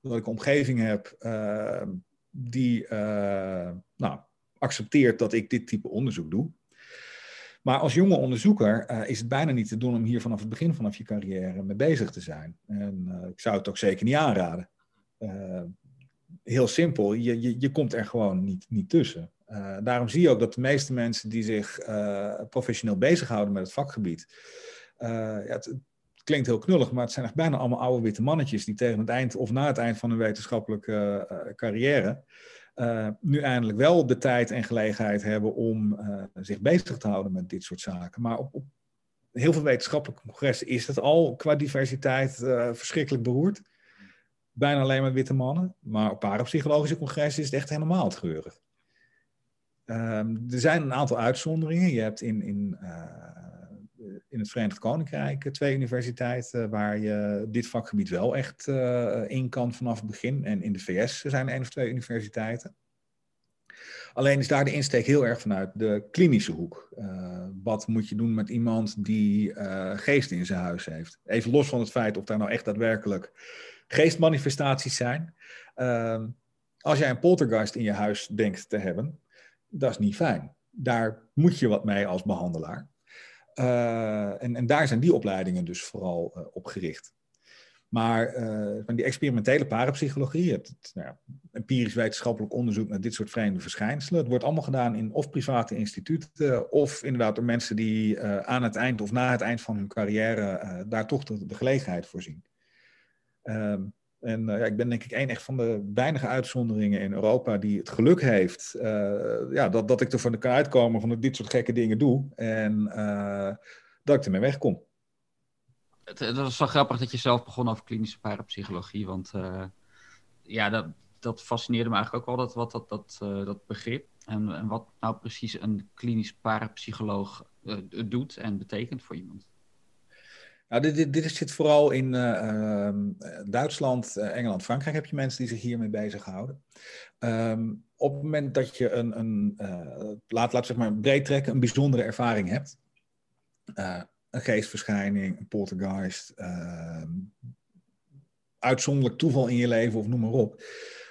Dat ik een omgeving heb uh, die uh, nou, accepteert dat ik dit type onderzoek doe. Maar als jonge onderzoeker uh, is het bijna niet te doen om hier vanaf het begin vanaf je carrière mee bezig te zijn. En ik zou het ook zeker niet aanraden. Heel simpel, je, je, je komt er gewoon niet, niet tussen. Uh, daarom zie je ook dat de meeste mensen die zich uh, professioneel bezighouden met het vakgebied, uh, ja, het, klinkt heel knullig, maar het zijn echt bijna allemaal oude witte mannetjes die tegen het eind of na het eind van hun wetenschappelijke carrière nu eindelijk wel de tijd en gelegenheid hebben om zich bezig te houden met dit soort zaken. Maar op, op heel veel wetenschappelijke congressen is het al qua diversiteit verschrikkelijk beroerd. Bijna alleen maar witte mannen. Maar op parapsychologische congressen is het echt helemaal treurig. Um, er zijn een aantal uitzonderingen. Je hebt in, in, uh, in het Verenigd Koninkrijk twee universiteiten waar je dit vakgebied wel echt uh, in kan vanaf het begin. En in de VS zijn er één of twee universiteiten. Alleen is daar de insteek heel erg vanuit de klinische hoek. Uh, wat moet je doen met iemand die geest in zijn huis heeft? Even los van het feit of daar nou echt daadwerkelijk geestmanifestaties zijn. Ehm, als jij een poltergeist in je huis denkt te hebben, dat is niet fijn. Daar moet je wat mee als behandelaar. Uh, en, en, daar zijn die opleidingen dus vooral uh, op gericht. Maar van die experimentele parapsychologie, het, het nou ja, empirisch wetenschappelijk onderzoek naar dit soort vreemde verschijnselen, het wordt allemaal gedaan in of private instituten of inderdaad door mensen die aan het eind of na het eind van hun carrière daar toch de gelegenheid voor zien. Ehm, en ja, ik ben denk ik een echt van de weinige uitzonderingen in Europa die het geluk heeft uh, ja, dat, dat ik er van kan uitkomen van dat ik dit soort gekke dingen doe en uh, dat ik ermee wegkom. Het, het, was wel grappig dat je zelf begon over klinische parapsychologie, want ja, dat, dat fascineerde me eigenlijk ook wel, dat, wat, dat, dat, dat begrip. En, en, wat nou precies een klinisch parapsycholoog doet en betekent voor iemand. Nou, dit, dit, zit vooral in ehm, Duitsland, Engeland, Frankrijk heb je mensen die zich hiermee bezighouden. Um, op het moment dat je een, een laat, laat zeg maar breed trekken, een bijzondere ervaring hebt, een geestverschijning, een poltergeist, uh, uitzonderlijk toeval in je leven of noem maar op.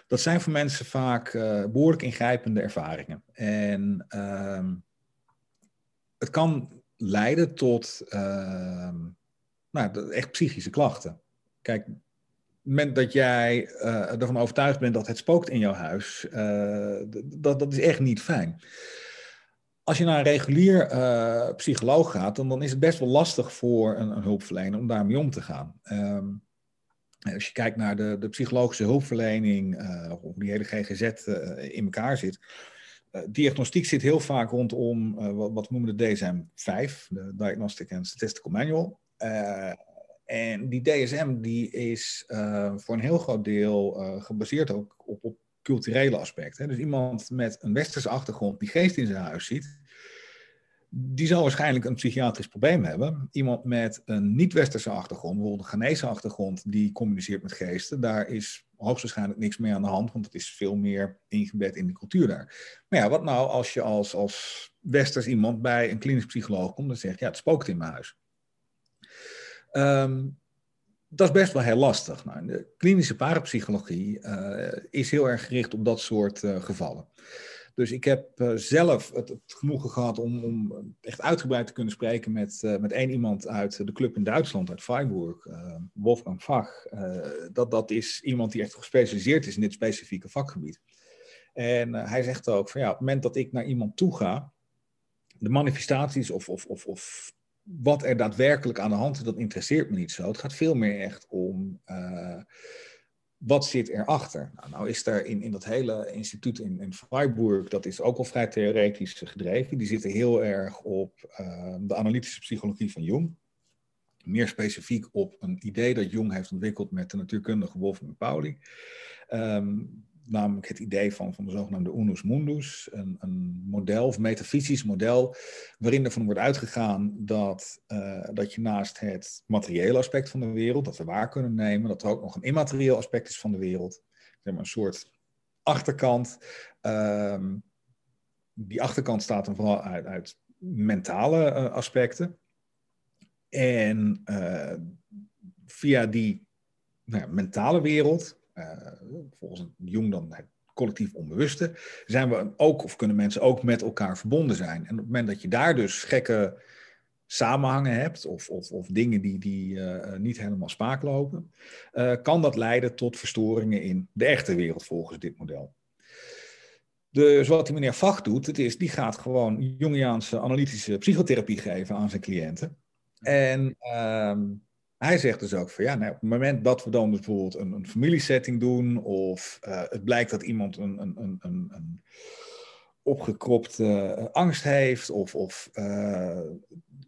Dat zijn voor mensen vaak uh, behoorlijk ingrijpende ervaringen. En uh, het kan leiden tot uh, nou, echt psychische klachten. Kijk, het moment dat jij uh, ervan overtuigd bent dat het spookt in jouw huis, uh, dat, dat is echt niet fijn als je naar een regulier uh, psycholoog gaat, dan, dan is het best wel lastig voor een, hulpverlener om daarmee om te gaan. Um, als je kijkt naar de, de psychologische hulpverlening, hoe die hele GGZ in elkaar zit. diagnostiek zit heel vaak rondom wat, wat noemen de DSM-5, de Diagnostic and Statistical Manual. En die DSM die is voor een heel groot deel gebaseerd ook op, culturele aspecten. Dus iemand met een westerse achtergrond die geest in zijn huis ziet, die zal waarschijnlijk een psychiatrisch probleem hebben. Iemand met een niet-westerse achtergrond, bijvoorbeeld een Ghanese achtergrond, die communiceert met geesten, daar is hoogstwaarschijnlijk niks meer aan de hand, want het is veel meer ingebed in de cultuur daar. Maar ja, wat nou als je als, als westers iemand bij een klinisch psycholoog komt en zegt, ja, het spookt in mijn huis. Um, dat is best wel heel lastig. Nou, de klinische parapsychologie uh, is heel erg gericht op dat soort uh, gevallen. Dus ik heb uh, zelf het, genoegen gehad om, om, echt uitgebreid te kunnen spreken met, met één iemand uit de club in Duitsland, uit Freiburg, Wolfgang Fach. dat, dat is iemand die echt gespecialiseerd is in dit specifieke vakgebied. En hij zegt ook van ja, op het moment dat ik naar iemand toe ga, de manifestaties of, of, of, of wat er daadwerkelijk aan de hand is, dat interesseert me niet zo. Het gaat veel meer echt om uh, wat zit erachter. Nou, nou is er in, in dat hele instituut in, in Freiburg, dat is ook al vrij theoretisch gedreven. Die zitten heel erg op uh, de analytische psychologie van Jung. Meer specifiek op een idee dat Jung heeft ontwikkeld met de natuurkundige Wolfgang Pauli. Um, namelijk het idee van, van de zogenaamde unus mundus, een, een model of metafysisch model, waarin ervan wordt uitgegaan dat, uh, dat je naast het materiële aspect van de wereld, dat we waar kunnen nemen, dat er ook nog een immaterieel aspect is van de wereld, zeg maar een soort achterkant. Uh, die achterkant staat dan vooral uit, mentale uh, aspecten. En uh, via die nou, mentale wereld volgens Jung dan het collectief onbewuste, zijn we ook, of kunnen mensen ook met elkaar verbonden zijn. En op het moment dat je daar dus gekke samenhangen hebt, of, of, of dingen die, die uh, niet helemaal spaak lopen, uh, kan dat leiden tot verstoringen in de echte wereld volgens dit model. Dus wat die meneer Vach doet, het is, die gaat gewoon Jungiaanse analytische psychotherapie geven aan zijn cliënten. En uh, hij zegt dus ook van ja, nou, op het moment dat we dan bijvoorbeeld een, een familiesetting doen, of uh, het blijkt dat iemand een, een, een, een opgekropte angst heeft, of, of uh,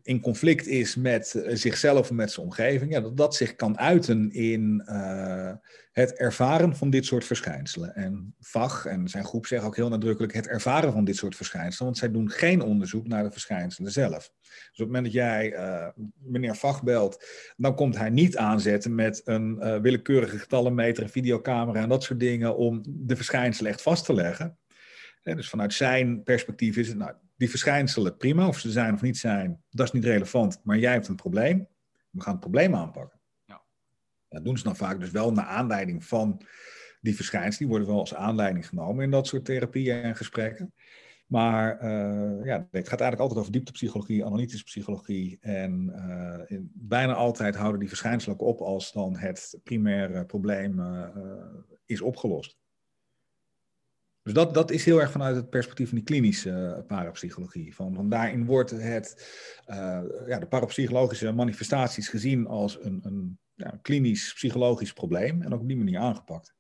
in conflict is met uh, zichzelf en met zijn omgeving, ja, dat dat zich kan uiten in het ervaren van dit soort verschijnselen. En Vach en zijn groep zeggen ook heel nadrukkelijk het ervaren van dit soort verschijnselen, want zij doen geen onderzoek naar de verschijnselen zelf. Dus op het moment dat jij meneer Vach belt, dan komt hij niet aanzetten met een willekeurige getallenmeter, een videocamera en dat soort dingen om de verschijnselen echt vast te leggen. En dus vanuit zijn perspectief is het, nou, die verschijnselen prima, of ze zijn of niet zijn, dat is niet relevant, maar jij hebt een probleem. We gaan het probleem aanpakken. Ja. Dat doen ze dan vaak dus wel naar aanleiding van die verschijnselen. Die worden wel als aanleiding genomen in dat soort therapieën en gesprekken. Maar uh, ja, het gaat eigenlijk altijd over dieptepsychologie, analytische psychologie. En uh, bijna altijd houden die verschijnselen op als dan het primaire probleem uh, is opgelost. Dus dat, dat is heel erg vanuit het perspectief van die klinische parapsychologie. Van, van daarin wordt het, ja, de parapsychologische manifestaties gezien als een, een ja, klinisch psychologisch probleem en ook op die manier aangepakt.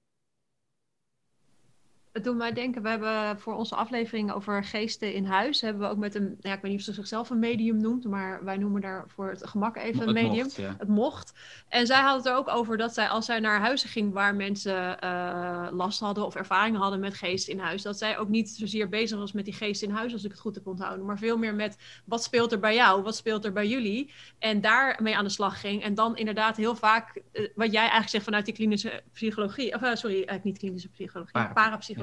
Het doet mij denken, we hebben voor onze aflevering over geesten in huis, hebben we ook met een, ja, ik weet niet of ze zichzelf een medium noemt, maar wij noemen daar voor het gemak even een medium. Mocht, Het mocht. En zij had het er ook over dat zij, als zij naar huizen ging waar mensen uh, last hadden of ervaring hadden met geesten in huis, dat zij ook niet zozeer bezig was met die geesten in huis, als ik het goed heb onthouden, maar veel meer met wat speelt er bij jou, wat speelt er bij jullie, en daarmee aan de slag ging. En dan inderdaad heel vaak, uh, wat jij eigenlijk zegt vanuit die klinische psychologie, of uh, sorry, eigenlijk niet klinische psychologie, parapsychologie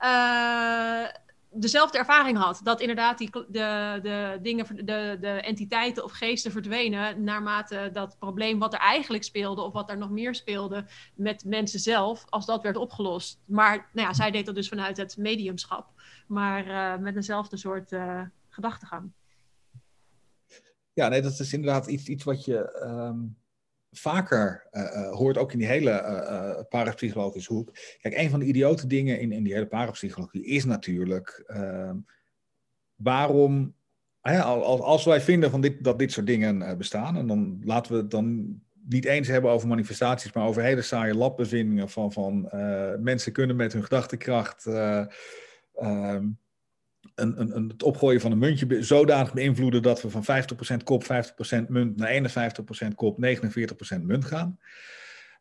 uh, dezelfde ervaring had. Dat inderdaad die, de, de dingen, de, de entiteiten of geesten verdwenen naarmate dat probleem wat er eigenlijk speelde of wat er nog meer speelde met mensen zelf, als dat werd opgelost. Maar nou ja, zij deed dat dus vanuit het mediumschap, maar uh, met dezelfde soort uh, gedachtegang. Ja, nee, dat is inderdaad iets, iets wat je. Um vaker uh, hoort, ook in die hele uh, parapsychologische hoek. Kijk, een van de idiote dingen in, in die hele parapsychologie is natuurlijk ehm, waarom, als, als, wij vinden van dit, dat dit soort dingen bestaan, en dan laten we het dan niet eens hebben over manifestaties, maar over hele saaie labbevindingen van, van mensen kunnen met hun gedachtekracht. Ehm, het opgooien van een muntje zodanig beïnvloeden dat we van 50% kop, 50% munt naar 51% kop, 49% munt gaan.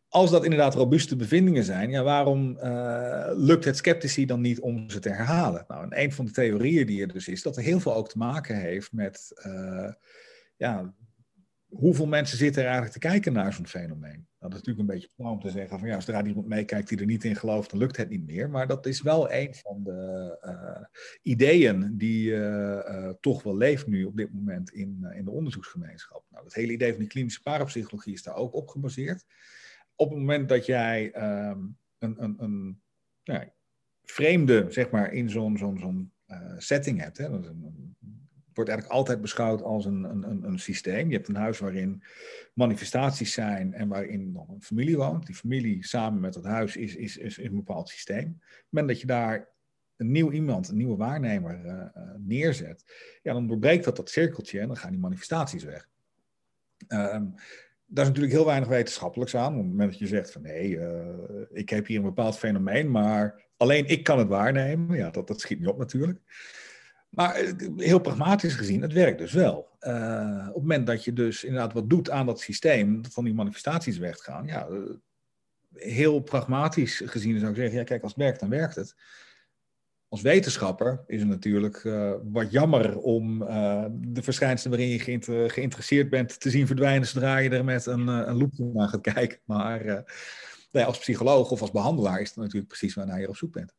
Als dat inderdaad robuuste bevindingen zijn, ja, waarom uh, lukt het sceptici dan niet om ze te herhalen? Nou, en een van de theorieën die er dus is, dat er heel veel ook te maken heeft met uh, ja, hoeveel mensen zitten er eigenlijk te kijken naar zo'n fenomeen? Nou, dat is natuurlijk een beetje flauw om te zeggen van ja, er iemand meekijkt die er niet in gelooft, dan lukt het niet meer. Maar dat is wel een van de uh, ideeën die uh, uh, toch wel leeft nu op dit moment in, in de onderzoeksgemeenschap. Nou, het hele idee van die klinische parapsychologie is daar ook op gebaseerd. Op het moment dat jij um, een, een, een vreemde, zeg maar, in zo'n zo'n zo'n setting hebt, hè, een, wordt eigenlijk altijd beschouwd als een, een, een, systeem. Je hebt een huis waarin manifestaties zijn en waarin nog een familie woont. Die familie samen met het huis is, is, is een bepaald systeem. Op het moment dat je daar een nieuw iemand, een nieuwe waarnemer uh, neerzet, ja, dan doorbreekt dat dat cirkeltje en dan gaan die manifestaties weg. Um, daar is natuurlijk heel weinig wetenschappelijks aan. Op het moment dat je zegt van nee, uh, ik heb hier een bepaald fenomeen, maar alleen ik kan het waarnemen. Ja, dat, dat schiet niet op natuurlijk. Maar eh, heel pragmatisch gezien, het werkt dus wel. Uh, op het moment dat je dus inderdaad wat doet aan dat systeem, dat van die manifestaties weggaan, ja, uh, heel pragmatisch gezien zou ik zeggen, ja kijk, als het werkt, dan werkt het. Als wetenschapper is het natuurlijk wat jammer om de verschijnselen waarin je geïnteresseerd bent te zien verdwijnen zodra je er met een, een naar gaat kijken. Maar nou als psycholoog of als behandelaar is het natuurlijk precies waarnaar je op zoek bent.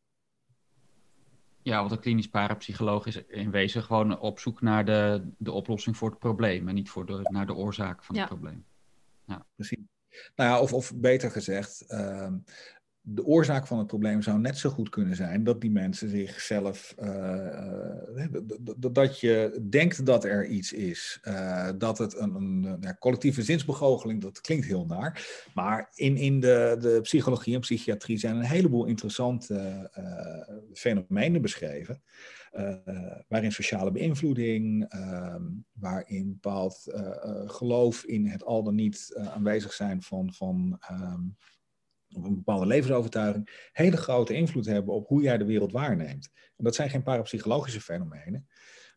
Ja, want een klinisch parapsycholoog is in wezen gewoon op zoek naar de, de oplossing voor het probleem en niet voor de, naar de oorzaak van het probleem. Ja. Precies. Nou ja, of, of beter gezegd, uh, de oorzaak van het probleem zou net zo goed kunnen zijn dat die mensen zichzelf, uh, dat je denkt dat er iets is, uh, dat het een, een collectieve zinsbegoocheling, dat klinkt heel naar, maar in, in de, de psychologie en psychiatrie zijn een heleboel interessante fenomenen beschreven. waarin sociale beïnvloeding, ehm, waarin bepaald geloof in het al dan niet aanwezig zijn van, van um, of een bepaalde levensovertuiging, hele grote invloed hebben op hoe jij de wereld waarneemt. En dat zijn geen parapsychologische fenomenen,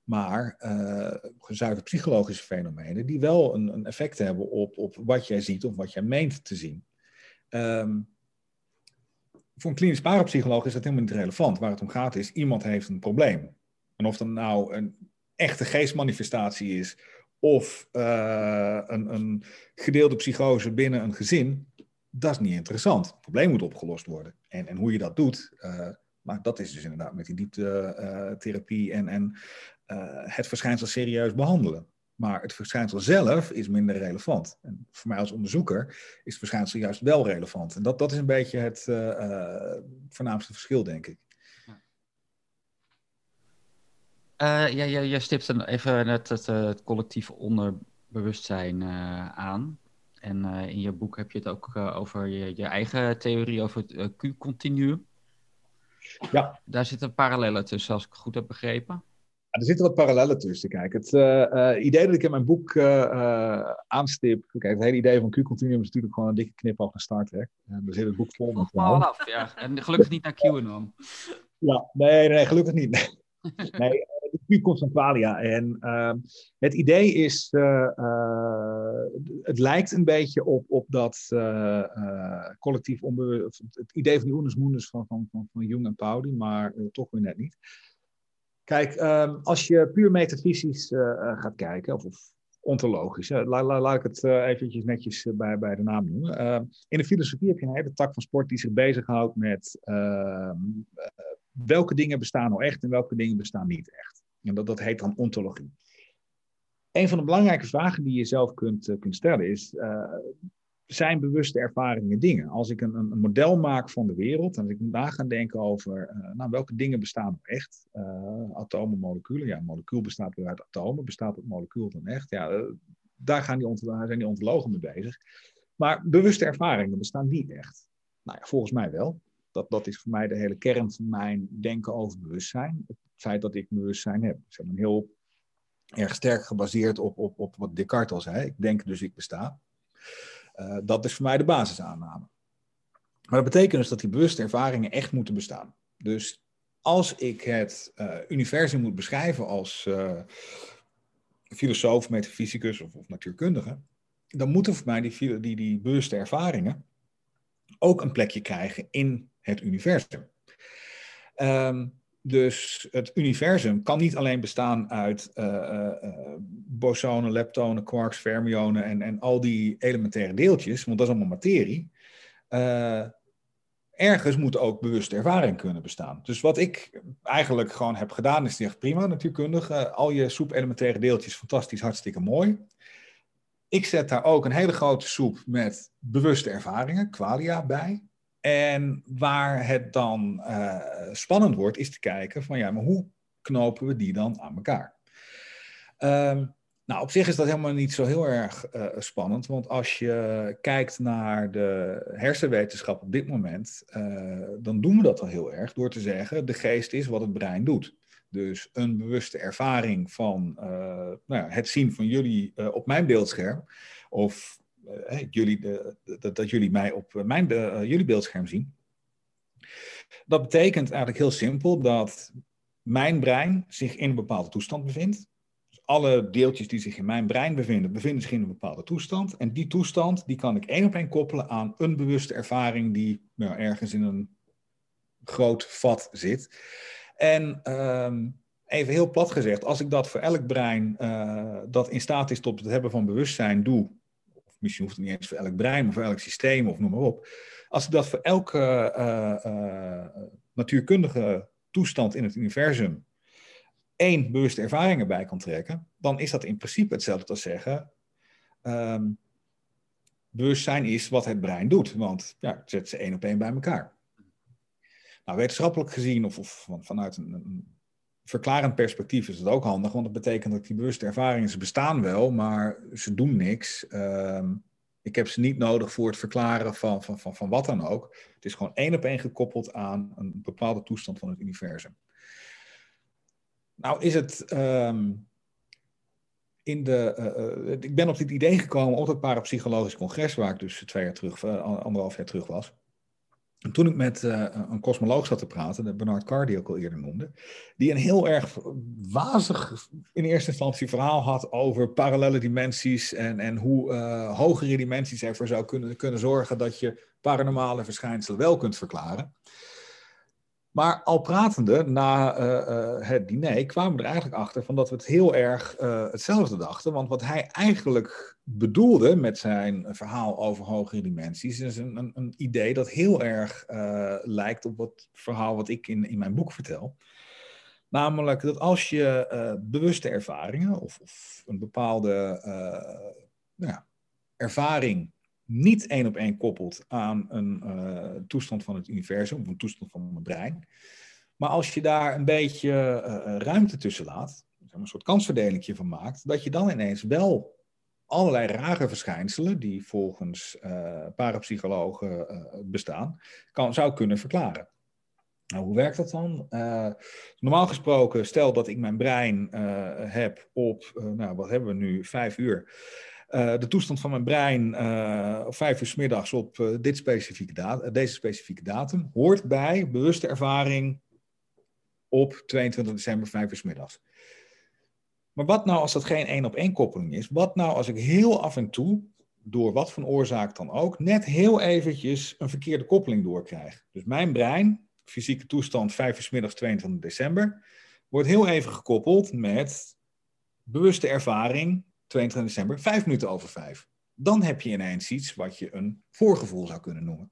maar uh, psychologische fenomenen die wel een, een, effect hebben op, op wat jij ziet of wat jij meent te zien. Um, voor een klinisch parapsycholoog is dat helemaal niet relevant. Waar het om gaat is, iemand heeft een probleem. En of dat nou een echte geestmanifestatie is of uh, een, een gedeelde psychose binnen een gezin, dat is niet interessant. Het probleem moet opgelost worden. En, en hoe je dat doet, uh, maar dat is dus inderdaad met die diepte-therapie en, en uh, het verschijnsel serieus behandelen. Maar het verschijnsel zelf is minder relevant. En voor mij als onderzoeker is het verschijnsel juist wel relevant. En dat, dat is een beetje het uh, voornaamste verschil, denk ik. ja, je, je stipt even het, het, het collectieve onderbewustzijn aan. En uh, in je boek heb je het ook uh, over je, je, eigen theorie over het uh, Q-continuum. Ja. Daar zitten parallellen tussen, als ik het goed heb begrepen. er zitten wat parallellen tussen. Kijk, het idee dat ik in mijn boek aanstip. Kijk, het hele idee van Q-continuum is natuurlijk gewoon een dikke knip af naar Star Trek. En zit het boek vol met. af, ja. En gelukkig niet naar QAnon. Ja, nee, nee, gelukkig niet. Nee, de Q komt van Qualia. En ehm, het idee is. het lijkt een beetje op, op dat collectief onbewust. Het idee van die Oenes van, van, van, van Jung en Pauli, maar toch weer net niet. Kijk, ehm, als je puur metafysisch gaat kijken, of, of ontologisch, laat ik het eventjes netjes bij, bij de naam noemen. Ehm, in de filosofie heb je een hele tak van sport die zich bezighoudt met welke dingen bestaan nou echt en welke dingen bestaan niet echt. En dat, dat heet dan ontologie. Een van de belangrijke vragen die je zelf kunt, kunt stellen is, zijn bewuste ervaringen dingen. Als ik een, een, model maak van de wereld, en ik moet na gaan denken over uh, nou, welke dingen bestaan nou echt. Atomen, moleculen. Ja, een molecuul bestaat weer uit atomen. Bestaat het molecuul dan echt? Ja, daar, gaan die zijn die ontologen mee bezig. Maar bewuste ervaringen bestaan niet echt. Nou ja, volgens mij wel. Dat, dat is voor mij de hele kern van mijn denken over bewustzijn. Het feit dat ik bewustzijn heb. Ze hebben heel erg sterk gebaseerd op, op, op wat Descartes al zei. Ik denk dus ik besta. Uh, dat is voor mij de basisaanname. Maar dat betekent dus dat die bewuste ervaringen echt moeten bestaan. Dus als ik het uh, universum moet beschrijven als uh, filosoof, metafysicus of, of, natuurkundige, dan moeten voor mij die, die, die bewuste ervaringen ook een plekje krijgen in het universum. Um, dus het universum kan niet alleen bestaan uit uh, uh, bosonen, leptonen, quarks, fermionen en, en al die elementaire deeltjes, want dat is allemaal materie. Ergens moet ook bewuste ervaring kunnen bestaan. Dus wat ik eigenlijk gewoon heb gedaan, is echt prima natuurkundig. al je soep elementaire deeltjes, fantastisch, hartstikke mooi. Ik zet daar ook een hele grote soep met bewuste ervaringen, qualia, bij. En waar het dan uh, spannend wordt, is te kijken van ja, maar hoe knopen we die dan aan elkaar? Um, nou, op zich is dat helemaal niet zo heel erg uh, spannend, want als je kijkt naar de hersenwetenschap op dit moment, uh, dan doen we dat al heel erg door te zeggen, de geest is wat het brein doet. Dus een bewuste ervaring van nou ja, het zien van jullie op mijn beeldscherm, of uh, jullie, dat, dat, jullie mij op eh, mijn, jullie beeldscherm zien. Dat betekent eigenlijk heel simpel dat mijn brein zich in een bepaalde toestand bevindt. Dus alle deeltjes die zich in mijn brein bevinden, bevinden zich in een bepaalde toestand. En die toestand die kan ik één op één koppelen aan een bewuste ervaring die nou, ergens in een groot vat zit. En ehm, even heel plat gezegd, als ik dat voor elk brein dat in staat is tot het hebben van bewustzijn doe, misschien hoeft het niet eens voor elk brein, maar voor elk systeem of noem maar op. Als ik dat voor elke uh, uh, natuurkundige toestand in het universum één bewuste ervaring erbij kan trekken, dan is dat in principe hetzelfde als zeggen. Um, bewustzijn is wat het brein doet, want ja, het zet ze één op één bij elkaar. Nou, wetenschappelijk gezien, of, of vanuit een verklarend perspectief is het ook handig, want dat betekent dat die bewuste ervaringen, ze bestaan wel, maar ze doen niks. Uh, ik heb ze niet nodig voor het verklaren van, van, van, van wat dan ook. Het is gewoon één op één gekoppeld aan een bepaalde toestand van het universum. Nou is het um, in de. Uh, ik ben op dit idee gekomen op het parapsychologisch congres, waar ik dus twee jaar terug, uh, anderhalf jaar terug was. En toen ik met uh, een kosmoloog zat te praten, de Bernard Carr, die ik al eerder noemde, die een heel erg wazig in eerste instantie verhaal had over parallele dimensies en, en hoe uh, hogere dimensies ervoor zou kunnen, kunnen zorgen dat je paranormale verschijnselen wel kunt verklaren. Maar al pratende na uh, het diner kwamen we er eigenlijk achter van dat we het heel erg uh, hetzelfde dachten. Want wat hij eigenlijk bedoelde met zijn verhaal over hogere dimensies is een, een, een idee dat heel erg lijkt op het verhaal wat ik in, in mijn boek vertel. Namelijk dat als je bewuste ervaringen of, of een bepaalde nou ja, ervaring niet één op één koppelt aan een uh, toestand van het universum of een toestand van mijn brein. Maar als je daar een beetje uh, ruimte tussen laat, een soort kansverdeling van maakt, dat je dan ineens wel allerlei rare verschijnselen, die volgens parapsychologen bestaan, kan, zou kunnen verklaren. Nou, hoe werkt dat dan? Normaal gesproken, stel dat ik mijn brein heb op, nou, wat hebben we nu, vijf uur. De toestand van mijn brein op vijf uur s middags op dit specifieke deze specifieke datum hoort bij bewuste ervaring op 22 december, vijf uur s middags. Maar wat nou als dat geen één op één koppeling is? Wat nou als ik heel af en toe, door wat voor oorzaak dan ook, net heel eventjes een verkeerde koppeling doorkrijg? Dus mijn brein fysieke toestand 5 uur s middags 22 december, wordt heel even gekoppeld met bewuste ervaring 22 december 5 minuten over 5. Dan heb je ineens iets wat je een voorgevoel zou kunnen noemen.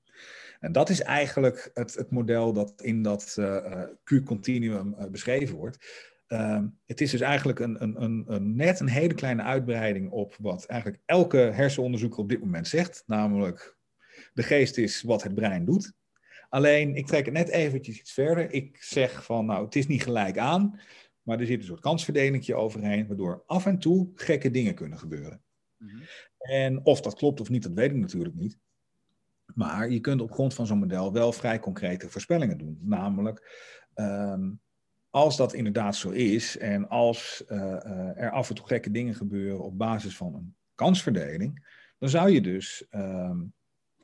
En dat is eigenlijk het, het model dat in dat uh, Q-continuum uh, beschreven wordt. Uh, het is dus eigenlijk een, een, een, een, net een hele kleine uitbreiding op wat eigenlijk elke hersenonderzoeker op dit moment zegt. Namelijk, de geest is wat het brein doet. Alleen, ik trek het net eventjes iets verder. Ik zeg van, nou, het is niet gelijk aan, maar er zit een soort kansverdeling overheen, waardoor af en toe gekke dingen kunnen gebeuren. Mhm. En of dat klopt of niet, dat weet ik natuurlijk niet. Maar je kunt op grond van zo'n model wel vrij concrete voorspellingen doen. Namelijk, ehm, als dat inderdaad zo is en als uh, uh, er af en toe gekke dingen gebeuren op basis van een kansverdeling, dan zou je dus ehm,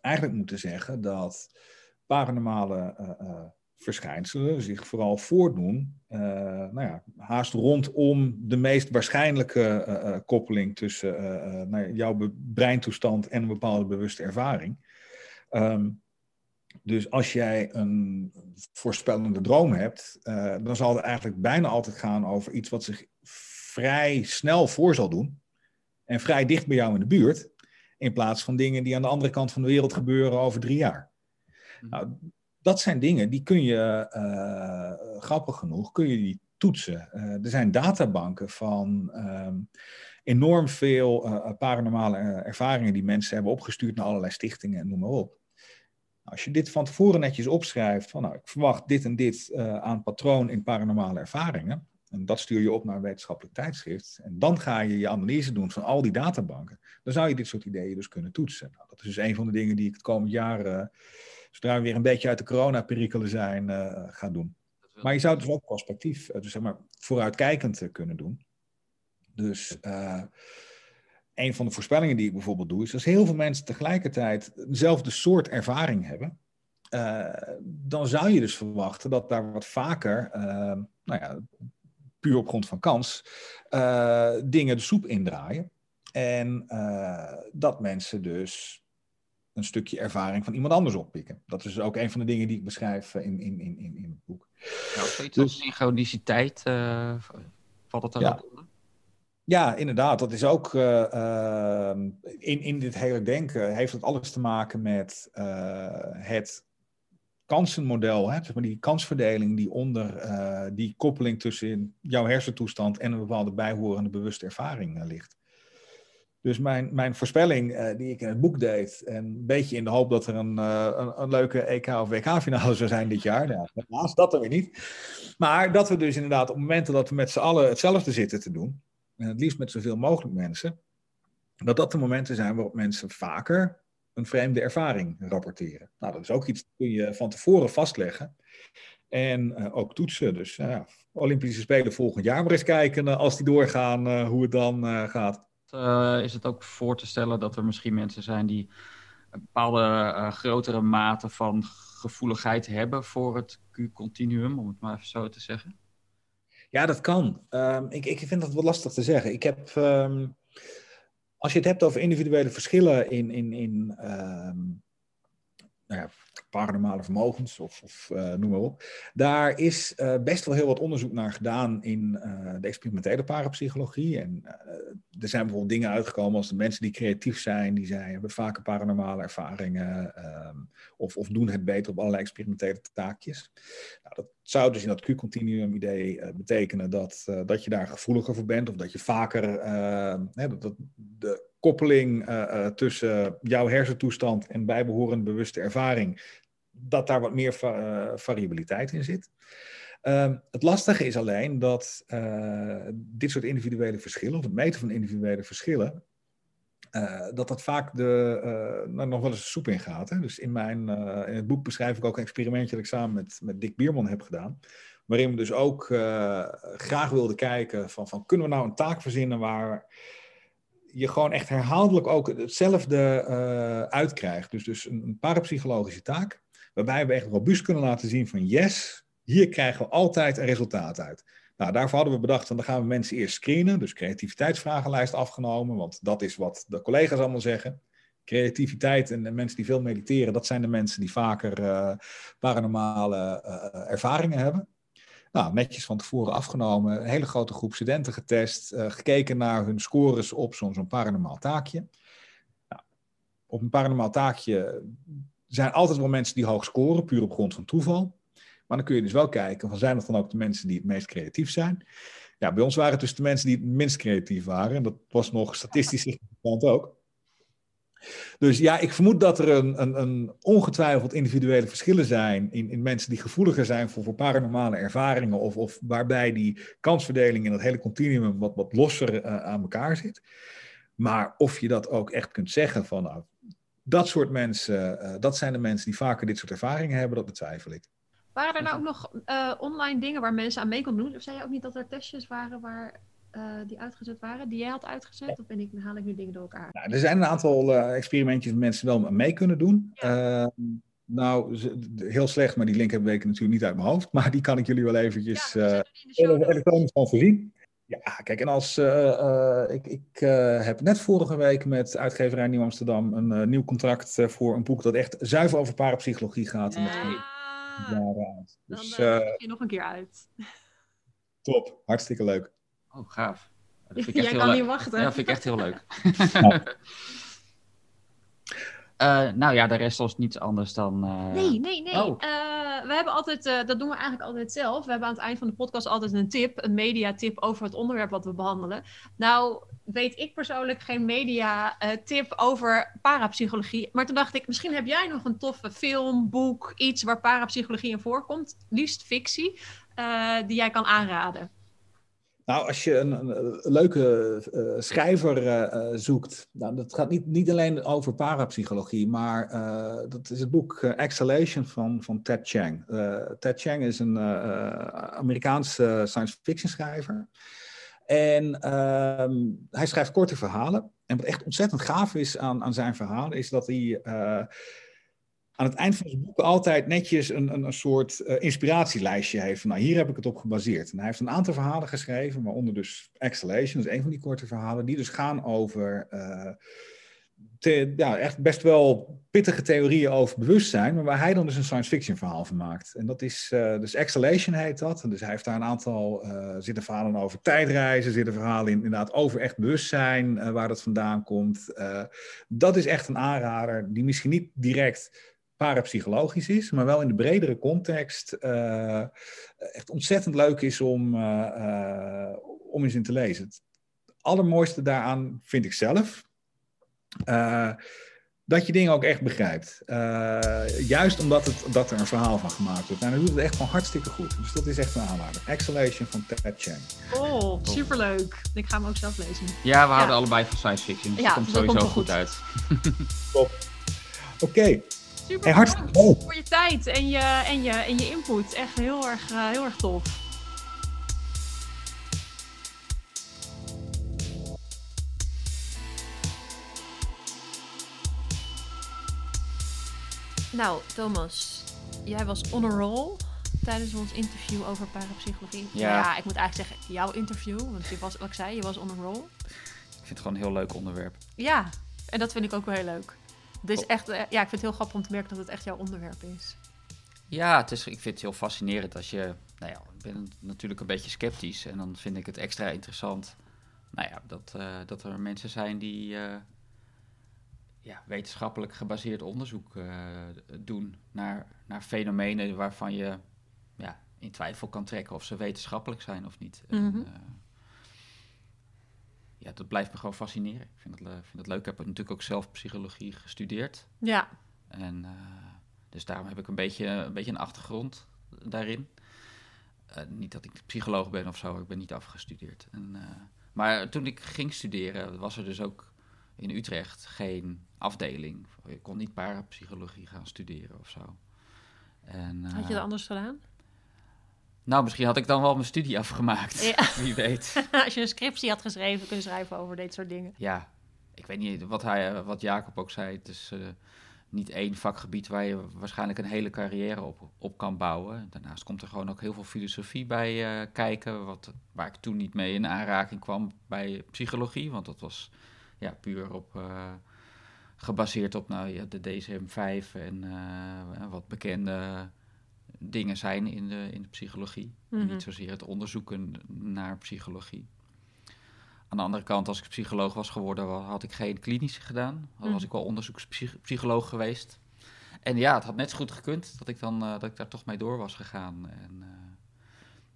eigenlijk moeten zeggen dat paranormale uh, verschijnselen zich vooral voordoen, uh, nou ja, haast rondom de meest waarschijnlijke koppeling tussen nou, jouw breintoestand en een bepaalde bewuste ervaring. Um, dus als jij een voorspellende droom hebt, dan zal het eigenlijk bijna altijd gaan over iets wat zich vrij snel voor zal doen en vrij dicht bij jou in de buurt, in plaats van dingen die aan de andere kant van de wereld gebeuren over drie jaar. Nou, dat zijn dingen die kun je, uh, grappig genoeg, kun je die toetsen. Uh, er zijn databanken van ehm, enorm veel uh, paranormale ervaringen die mensen hebben opgestuurd naar allerlei stichtingen en noem maar op. Als je dit van tevoren netjes opschrijft, van nou, ik verwacht dit en dit aan patroon in paranormale ervaringen, en dat stuur je op naar een wetenschappelijk tijdschrift. En dan ga je je analyse doen van al die databanken. Dan zou je dit soort ideeën dus kunnen toetsen. Nou, dat is dus een van de dingen die ik het komend jaar zodra we weer een beetje uit de coronaperikelen zijn, uh, gaat doen. Maar je zou het dus ook perspectief, uh, dus zeg maar vooruitkijkend uh, kunnen doen. Dus een van de voorspellingen die ik bijvoorbeeld doe, is als heel veel mensen tegelijkertijd dezelfde soort ervaring hebben, dan zou je dus verwachten dat daar wat vaker, nou ja, puur op grond van kans, dingen de soep indraaien. En dat mensen dus een stukje ervaring van iemand anders oppikken. Dat is ook een van de dingen die ik beschrijf in, in, in, in het boek. Nou, zoiets dus, als synchroniciteit, uh, valt dat dan ja. ook onder? Ja, inderdaad. Dat is ook uh, uh, in, in dit hele denken heeft het alles te maken met het kansenmodel, hè? Zeg maar die kansverdeling die onder die koppeling tussen jouw hersentoestand en een bepaalde bijhorende bewuste ervaring ligt. Dus mijn, mijn voorspelling uh, die ik in het boek deed, en een beetje in de hoop dat er een, uh, een, leuke EK of WK-finale zou zijn dit jaar. Nou, helaas, dat er weer niet. Maar dat we dus inderdaad op momenten dat we met z'n allen hetzelfde zitten te doen, en het liefst met zoveel mogelijk mensen, dat dat de momenten zijn waarop mensen vaker een vreemde ervaring rapporteren. Nou, dat is ook iets dat kun je van tevoren vastleggen en uh, ook toetsen. Dus Olympische Spelen volgend jaar maar eens kijken als die doorgaan, hoe het dan gaat uh, is het ook voor te stellen dat er misschien mensen zijn die een bepaalde uh, grotere mate van gevoeligheid hebben voor het Q-continuum, om het maar even zo te zeggen? Ja, dat kan. Um, ik, ik vind dat wel lastig te zeggen. Ik heb, um, als je het hebt over individuele verschillen in, in, in um, nou ja, paranormale vermogens of, of uh, noem maar op. Daar is uh, best wel heel wat onderzoek naar gedaan in uh, de experimentele parapsychologie. En er zijn bijvoorbeeld dingen uitgekomen als de mensen die creatief zijn, die zijn, hebben vaker paranormale ervaringen ehm, of, of doen het beter op allerlei experimentele taakjes. Nou, dat zou dus in dat Q-continuum idee betekenen dat, dat je daar gevoeliger voor bent of dat je vaker ehm, dat, dat de koppeling uh, uh, tussen jouw hersentoestand en bijbehorende bewuste ervaring, dat daar wat meer uh, variabiliteit in zit. Ehm, het lastige is alleen dat dit soort individuele verschillen, of het meten van individuele verschillen, dat dat vaak de, uh, nog wel eens soep ingaat. Hè? Dus in, mijn, in het boek beschrijf ik ook een experimentje dat ik samen met, met Dick Bierman heb gedaan. Waarin we dus ook graag wilden kijken van, van kunnen we nou een taak verzinnen waar je gewoon echt herhaaldelijk ook hetzelfde uitkrijgt. Dus, dus een, een parapsychologische taak, waarbij we echt robuust kunnen laten zien van yes, hier krijgen we altijd een resultaat uit. Nou, daarvoor hadden we bedacht, dan gaan we mensen eerst screenen. Dus creativiteitsvragenlijst afgenomen, want dat is wat de collega's allemaal zeggen. Creativiteit en, mensen die veel mediteren, dat zijn de mensen die vaker uh, paranormale uh, ervaringen hebben. Nou, netjes van tevoren afgenomen, een hele grote groep studenten getest, uh, gekeken naar hun scores op zo'n zo'n paranormaal taakje. Nou, op een paranormaal taakje zijn altijd wel mensen die hoog scoren, puur op grond van toeval. Maar dan kun je dus wel kijken, van zijn dat dan ook de mensen die het meest creatief zijn? Ja, bij ons waren het dus de mensen die het minst creatief waren. En dat was nog statistisch significant ook. Dus ja, ik vermoed dat er een, een, een ongetwijfeld individuele verschillen zijn in, in, mensen die gevoeliger zijn voor, voor paranormale ervaringen of, of waarbij die kansverdeling in dat hele continuum wat, wat losser uh, aan elkaar zit. Maar of je dat ook echt kunt zeggen van nou, dat soort mensen, uh, dat zijn de mensen die vaker dit soort ervaringen hebben, dat betwijfel ik. Waren er nou ook nog uh, online dingen waar mensen aan mee konden doen? Of zei je ook niet dat er testjes waren waar uh, die uitgezet waren, die jij had uitgezet? Of ben ik, haal ik nu dingen door elkaar? Nou, er zijn een aantal uh, experimentjes waar mensen wel mee kunnen doen. Ja. Ehm, nou, heel slecht, maar die link heb ik natuurlijk niet uit mijn hoofd. Maar die kan ik jullie wel eventjes ja, elektronisch van voorzien. Ja, kijk, en als ik, ik heb net vorige week met uitgeverij Nieuw Amsterdam een nieuw contract voor een boek dat echt zuiver over parapsychologie gaat. Ja. En uit. Dus, Dan uh, je nog een keer uit. Top, hartstikke leuk. Oh, gaaf. Dat vind ik echt Jij kan niet wachten. Ja, dat vind ik echt heel leuk. Ja. Uh, nou ja, de rest was niets anders dan. Uh... Nee, nee, nee. Oh. Uh, we hebben altijd, dat doen we eigenlijk altijd zelf. We hebben aan het eind van de podcast altijd een tip, een mediatip over het onderwerp wat we behandelen. Nou, weet ik persoonlijk geen media-tip over parapsychologie. Maar toen dacht ik, misschien heb jij nog een toffe film, boek, iets waar parapsychologie in voorkomt. Liefst fictie, die jij kan aanraden. Nou, als je een, een leuke uh, schrijver uh, zoekt, nou, dat gaat niet, niet alleen over parapsychologie, maar dat is het boek Exhalation van, van Ted Chiang. Ted Chiang is een Amerikaanse science fiction schrijver. En ehm, hij schrijft korte verhalen. En wat echt ontzettend gaaf is aan, aan zijn verhalen, is dat hij aan het eind van zijn boek altijd netjes een, een, een soort uh, inspiratielijstje heeft. Nou, hier heb ik het op gebaseerd. En hij heeft een aantal verhalen geschreven, waaronder dus Exhalation, dus een van die korte verhalen, die dus gaan over te, ja, echt best wel pittige theorieën over bewustzijn, maar waar hij dan dus een science fiction verhaal van maakt. En dat is, uh, dus Exhalation heet dat. En dus hij heeft daar een aantal, zitten verhalen over tijdreizen, zitten verhalen in, inderdaad over echt bewustzijn, waar dat vandaan komt. dat is echt een aanrader die misschien niet direct parapsychologisch is, maar wel in de bredere context uh, echt ontzettend leuk is om, uh, uh, om eens in te lezen. Het allermooiste daaraan vind ik zelf dat je dingen ook echt begrijpt. juist omdat het, dat er een verhaal van gemaakt wordt. En nou, dan doet het echt gewoon hartstikke goed. Dus dat is echt een aanrader. Exhalation van Ted Chang. Oh, superleuk. Ik ga hem ook zelf lezen. Ja, we houden allebei van science fiction. Dus ja, dat komt sowieso komt goed. goed uit. Top. Oké. Super hey, hartstikke leuk voor je tijd en je, en je, en je input. Echt heel erg, uh, heel erg tof. Nou, Thomas, jij was on a roll tijdens ons interview over parapsychologie. Ja. ja, ik moet eigenlijk zeggen jouw interview, want je was, wat ik zei, je was on a roll. Ik vind het gewoon een heel leuk onderwerp. Ja, en dat vind ik ook wel heel leuk. Dus echt, eh, ja, ik vind het heel grappig om te merken dat het echt jouw onderwerp is. Ja, het is, ik vind het heel fascinerend als je, nou ja, ik ben natuurlijk een beetje sceptisch en dan vind ik het extra interessant, nou ja, dat, uh, dat er mensen zijn die uh, ja, wetenschappelijk gebaseerd onderzoek uh, doen naar, naar fenomenen waarvan je ja, in twijfel kan trekken of ze wetenschappelijk zijn of niet. Mm -hmm. en, ja, dat blijft me gewoon fascineren. Ik vind het, vind het leuk. Ik heb natuurlijk ook zelf psychologie gestudeerd. Ja. En uh, dus daarom heb ik een beetje een, beetje een achtergrond daarin. Uh, niet dat ik psycholoog ben of zo, ik ben niet afgestudeerd. En, maar toen ik ging studeren, was er dus ook in Utrecht geen afdeling. Je kon niet parapsychologie gaan studeren of zo. En, Had je dat anders gedaan? Nou, misschien had ik dan wel mijn studie afgemaakt. Ja. Wie weet. Als je een scriptie had geschreven, kunnen schrijven over dit soort dingen. Ja, ik weet niet wat, hij, wat Jacob ook zei. Het is uh, niet één vakgebied waar je waarschijnlijk een hele carrière op, op kan bouwen. Daarnaast komt er gewoon ook heel veel filosofie bij uh, kijken. Wat, waar ik toen niet mee in aanraking kwam bij psychologie. Want dat was ja, puur op. Uh, gebaseerd op nou, ja, de DSM-5 en wat bekende dingen zijn in de, in de psychologie. Niet mhm. zozeer het onderzoeken naar psychologie. Aan de andere kant, als ik psycholoog was geworden, had ik geen klinische gedaan. Dan was mhm. ik wel onderzoekspsycholoog geweest. En ja, het had net zo goed gekund dat ik, dan, uh, dat ik daar toch mee door was gegaan. En uh,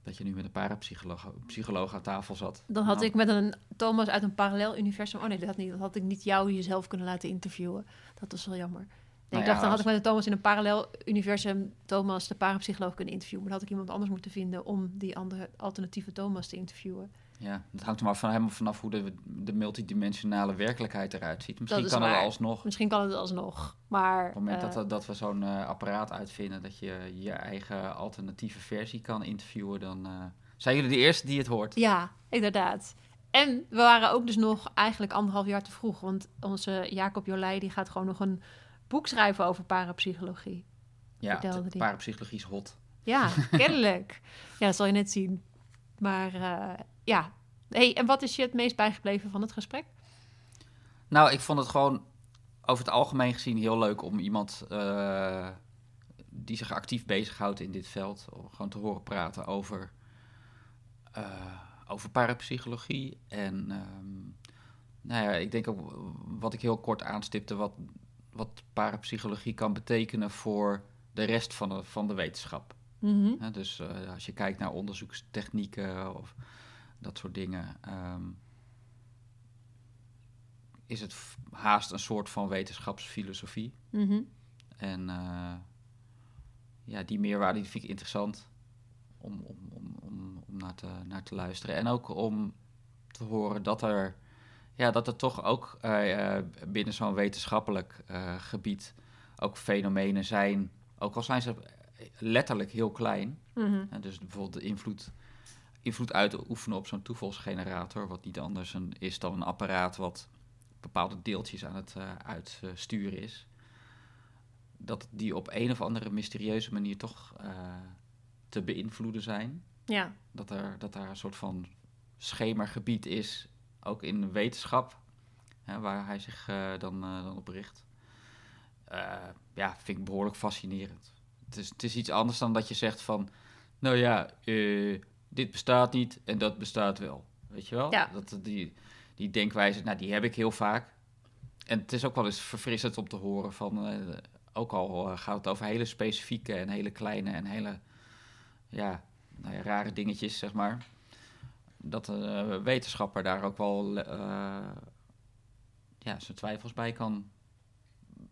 dat je nu met een parapsycholoog psycholoog aan tafel zat. Dan had ik met een Thomas uit een parallel universum... Oh nee, dat had, niet, dat had ik niet jou jezelf kunnen laten interviewen. Dat was wel jammer. Nee, ik nou dacht, dan had ik met de Thomas in een parallel universum Thomas, de parapsycholoog, kunnen interviewen. Maar dan had ik iemand anders moeten vinden om die andere alternatieve Thomas te interviewen. Ja, dat hangt er maar van helemaal vanaf hoe de, de multidimensionale werkelijkheid eruit ziet. Misschien kan het alsnog. Misschien kan het alsnog. Maar, Op het moment dat, eh, dat we zo'n uh, apparaat uitvinden, dat je je eigen alternatieve versie kan interviewen, dan uh, zijn jullie de eerste die het hoort. Ja, inderdaad. En we waren ook dus nog eigenlijk anderhalf jaar te vroeg. Want onze Jacob Jolij die gaat gewoon nog een boek schrijven over parapsychologie. Ja, parapsychologie is hot. Ja, kennelijk. ja, dat zal je net zien. Maar uh, ja. Hey, en wat is je het meest bijgebleven van het gesprek? Nou, ik vond het gewoon over het algemeen gezien heel leuk om iemand uh, die zich actief bezighoudt in dit veld, gewoon te horen praten over, uh, over parapsychologie. En um, nou ja, ik denk ook wat ik heel kort aanstipte, wat wat parapsychologie kan betekenen voor de rest van de, van de wetenschap. Mhm. dus uh, als je kijkt naar onderzoekstechnieken of dat soort dingen, um, is het haast een soort van wetenschapsfilosofie. Mhm. En uh, ja, die meerwaarde die vind ik interessant om, om, om, om, om naar, te, naar te luisteren. En ook om te horen dat er ja, dat er toch ook uh, binnen zo'n wetenschappelijk uh, gebied ook fenomenen zijn, ook al zijn ze letterlijk heel klein. Mm dus bijvoorbeeld de invloed, invloed uitoefenen op zo'n toevalsgenerator, wat niet anders een, is dan een apparaat wat bepaalde deeltjes aan het uitsturen is. Dat die op een of andere mysterieuze manier toch te beïnvloeden zijn. Ja. Dat, er, dat daar een soort van schemergebied is ook in wetenschap, hè, waar hij zich uh, dan, uh, dan op richt. Uh, ja, vind ik behoorlijk fascinerend. Het is, het is iets anders dan dat je zegt van, nou ja, dit bestaat niet en dat bestaat wel. Weet je wel? Ja. Dat, die, die denkwijze, nou, die heb ik heel vaak. En het is ook wel eens verfrissend om te horen van, ook al gaat het over hele specifieke en hele kleine en hele, ja, nou ja, rare dingetjes, zeg maar dat de wetenschapper daar ook wel uh, ja, zijn twijfels bij kan,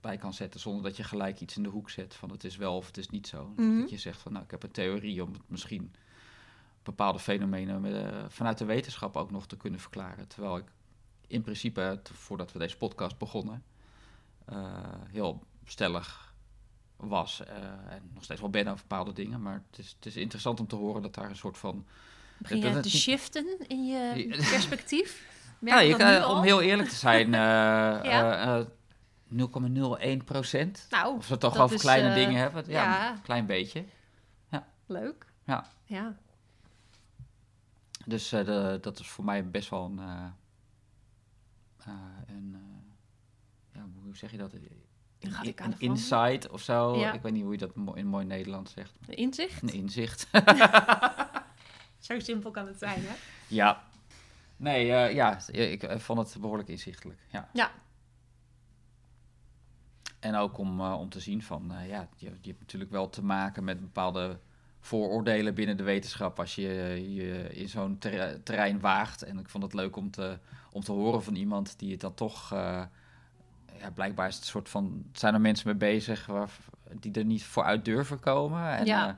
bij kan zetten. Zonder dat je gelijk iets in de hoek zet van het is wel of het is niet zo. Mhm. Dat je zegt van nou, ik heb een theorie om het misschien bepaalde fenomenen met, uh, vanuit de wetenschap ook nog te kunnen verklaren. Terwijl ik in principe, voordat we deze podcast begonnen, uh, heel stellig was en nog steeds wel ben over bepaalde dingen. Maar het is, het is interessant om te horen dat daar een soort van Begin je te shiften in je perspectief? ja, je kan, om heel eerlijk te zijn, uh, ja. uh, 0,01 procent. Nou, of we toch over kleine uh, dingen hebben. Ja, ja, een klein beetje. Ja. Leuk. Ja. ja. Dus uh, de, dat is voor mij best wel een... een ja, hoe zeg je dat? Een, een insight of zo. Ja. Ik weet niet hoe je dat in mooi Nederlands zegt. Een inzicht? Een inzicht. Zo simpel kan het zijn, hè? Ja. Nee, uh, ja, ik vond het behoorlijk inzichtelijk. Ja. ja. En ook om, uh, om te zien van, ja, je, je, hebt natuurlijk wel te maken met bepaalde vooroordelen binnen de wetenschap als je je in zo'n ter terrein waagt. En ik vond het leuk om te, om te horen van iemand die het dan toch, ja, blijkbaar is het een soort van, zijn er mensen mee bezig waar, die er niet voor uit durven komen. En, ja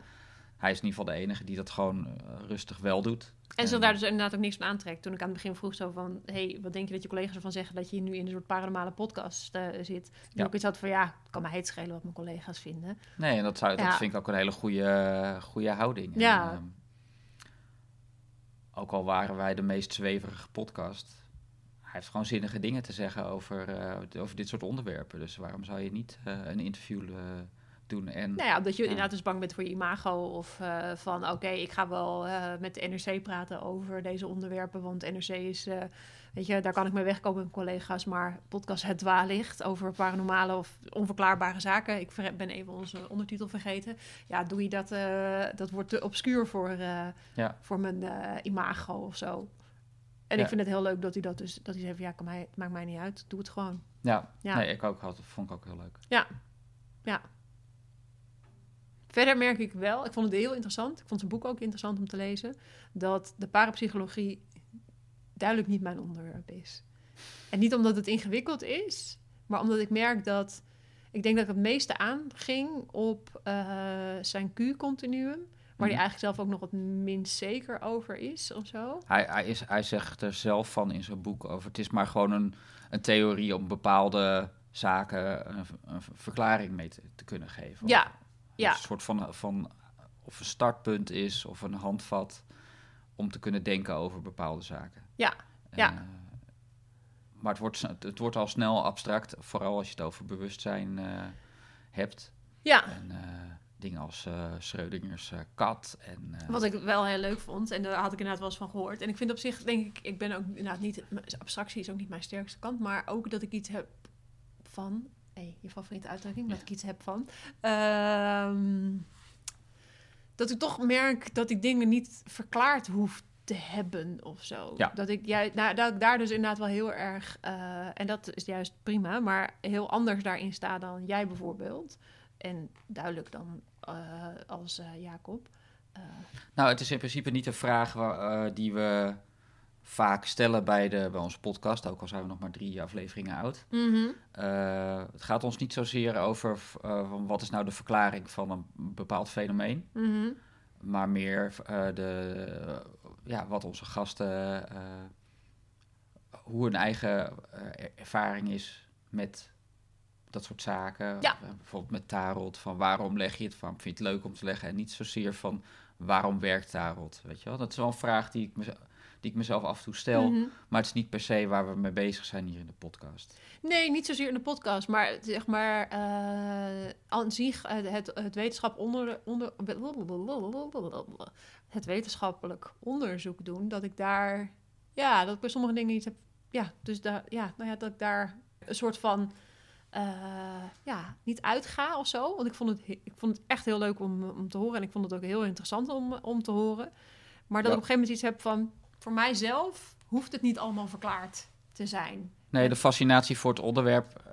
hij is in ieder geval de enige die dat gewoon rustig wel doet. En ze daar dus inderdaad ook niks van aantrekt. Toen ik aan het begin vroeg zo van... hey, wat denk je dat je collega's ervan zeggen... dat je nu in een soort paranormale podcast uh, zit? Ja. ik iets had van... ja, kan mij het schelen wat mijn collega's vinden. Nee, en dat, zou, dat vind ik ook een hele goede, goede houding. Ja. En, uh, ook al waren wij de meest zweverige podcast... hij heeft gewoon zinnige dingen te zeggen over, uh, over dit soort onderwerpen. Dus waarom zou je niet uh, een interview doen. En, nou ja, omdat je inderdaad dus bang bent voor je imago. Of uh, van oké, ik ga wel uh, met de NRC praten over deze onderwerpen. Want NRC is, uh, weet je, daar kan ik mee wegkomen met collega's. Maar podcast Het Dwaallicht over paranormale of onverklaarbare zaken. Ik ben even onze ondertitel vergeten. Ja, doe je dat, dat wordt te obscuur voor, ja. voor mijn imago of zo. En ja. ik vind het heel leuk dat hij dat dus, dat hij zegt, ja, kan mij, het maakt mij niet uit, doe het gewoon. Ja, ja. nee, ik ook had, vond ik ook heel leuk. Ja, ja. Verder merk ik wel, ik vond het heel interessant, ik vond zijn boek ook interessant om te lezen, dat de parapsychologie duidelijk niet mijn onderwerp is. En niet omdat het ingewikkeld is, maar omdat ik merk dat, ik denk dat ik het meeste aanging op uh, zijn Q-continuum, waar hij mhm. eigenlijk zelf ook nog het minst zeker over is of zo. Hij, hij, is, hij zegt er zelf van in zijn boek over, het is maar gewoon een, een theorie om bepaalde zaken een, een verklaring mee te, te kunnen geven. Ja, ja. Een soort van, van of een startpunt is of een handvat om te kunnen denken over bepaalde zaken. Ja, ja. Uh, maar het wordt, het wordt al snel abstract, vooral als je het over bewustzijn uh, hebt. Ja. En uh, dingen als Schrödingers kat. En, Wat ik wel heel leuk vond, en daar had ik inderdaad wel eens van gehoord. En ik vind op zich, denk ik, ik ben ook inderdaad niet, abstractie is ook niet mijn sterkste kant, maar ook dat ik iets heb van hey, je favoriete uitdrukking, dat ik iets heb van. Ehm, dat ik toch merk dat ik dingen niet verklaard hoef te hebben of zo. Ja. Dat, ik, ja, nou, dat ik daar dus inderdaad wel heel erg, uh, en dat is juist prima, maar heel anders daarin sta dan jij bijvoorbeeld. En duidelijk dan uh, als uh, Jacob. Nou, het is in principe niet een vraag waar, die we vaak stellen bij, de, bij onze podcast, ook al zijn we nog maar drie afleveringen oud. Mhm. Eh, het gaat ons niet zozeer over uh, wat is nou de verklaring van een bepaald fenomeen, mm maar meer uh, de, ja, wat onze gasten, hoe hun eigen ervaring is met dat soort zaken. Ja. bijvoorbeeld met tarot, van waarom leg je het, van vind je het leuk om te leggen en niet zozeer van waarom werkt tarot, weet je wel. Dat is wel een vraag die ik me die ik mezelf af en toe stel. Mhm. Maar het is niet per se waar we mee bezig zijn hier in de podcast. Nee, niet zozeer in de podcast, maar zeg maar uh, aan zich eh, het, het wetenschap onder, onder het wetenschappelijk onderzoek doen, dat ik daar ja, dat ik bij sommige dingen niet heb. Ja, dus daar ja, nou ja, dat ik daar een soort van uh, ja, niet uitga of zo. Want ik vond het, ik vond het echt heel leuk om, om te horen. En ik vond het ook heel interessant om, om te horen. Maar dat ik op een gegeven moment iets heb van voor mijzelf hoeft het niet allemaal verklaard te zijn. Nee, de fascinatie voor het onderwerp eh,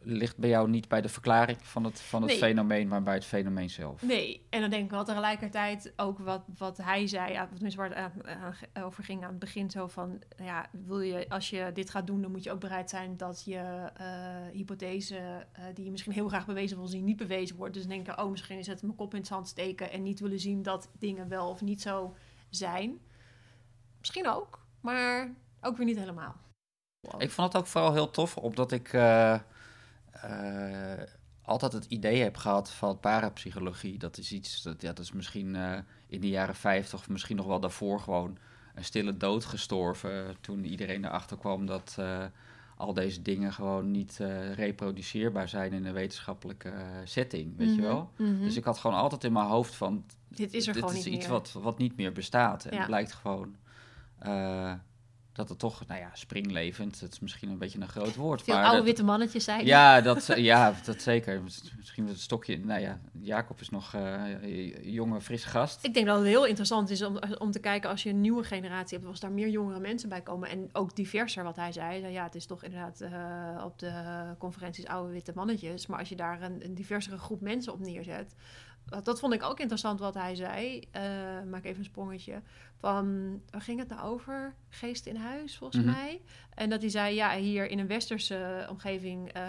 ligt bij jou niet bij de verklaring van het, van het fenomeen, maar bij het fenomeen zelf. Nee, en dan denk ik wel tegelijkertijd ook wat, wat hij zei, ja, tenminste waar het over ging aan het begin, zo van, ja, wil je, als je dit gaat doen, dan moet je ook bereid zijn dat je uh, hypothese, uh, die je misschien heel graag bewezen wil zien, niet bewezen wordt. Dus denken, oh, misschien is het mijn kop in het zand steken en niet willen zien dat dingen wel of niet zo zijn. Misschien ook, maar ook weer niet helemaal. Ik vond het ook vooral heel tof, omdat ik uh, altijd het idee heb gehad van parapsychologie. Dat is iets, dat, ja, dat is misschien uh, in de jaren 50 of misschien nog wel daarvoor gewoon een stille dood gestorven. Toen iedereen erachter kwam dat al deze dingen gewoon niet reproduceerbaar zijn in een wetenschappelijke setting, weet je mhm, wel. Mhm. Dus ik had gewoon altijd in mijn hoofd van... Dit is er dit gewoon is niet iets meer. Wat, wat niet meer bestaat. En ja. het blijkt gewoon uh, dat het toch, nou ja, springlevend, het is misschien een beetje een groot woord. Veel maar oude dat, witte mannetjes zijn. Ja, dat, ja, dat zeker. Misschien het stokje, nou ja, Jacob is nog uh, jonge, frisse gast. Ik denk dat het heel interessant is om, om te kijken als je een nieuwe generatie hebt, als daar meer jongere mensen bij komen en ook diverser, wat hij zei. Ja, het is toch inderdaad uh, op de conferenties oude witte mannetjes, maar als je daar een, een diversere groep mensen op neerzet, dat vond ik ook interessant wat hij zei. Uh, maak even een sprongetje. Van, waar ging het nou over? Geest in huis, volgens mhm. mij. En dat hij zei, ja, hier in een westerse omgeving, uh,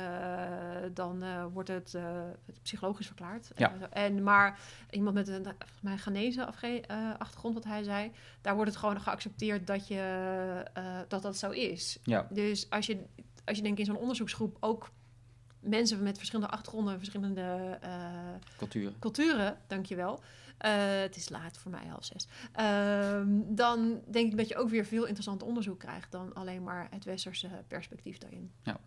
dan uh, wordt het, uh, psychologisch verklaard. Ja. en, maar iemand met een, volgens mij, Ghanese achtergrond, wat hij zei, daar wordt het gewoon geaccepteerd dat, je, dat dat zo is. Ja. Dus als je, als je denk in zo'n onderzoeksgroep ook mensen met verschillende achtergronden, verschillende culturen. culturen, dankjewel, uh, het is laat voor mij, half zes. Uh, dan denk ik dat je ook weer veel interessant onderzoek krijgt dan alleen maar het westerse perspectief daarin. Ja.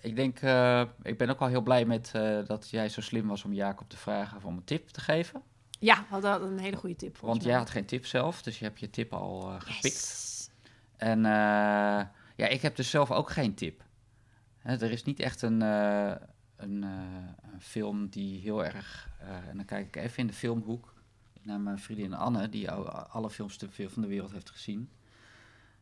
Ik denk, uh, ik ben ook al heel blij met uh, dat jij zo slim was om Jacob te vragen om een tip te geven. Ja, we hadden een hele goede tip. Want mij. jij had geen tip zelf, dus je hebt je tip al gepikt. Yes. En ja, ik heb dus zelf ook geen tip. Hè, er is niet echt een, een, een, film die heel erg eh, en dan kijk ik even in de filmhoek naar mijn vriendin Anne, die alle films te veel van de wereld heeft gezien.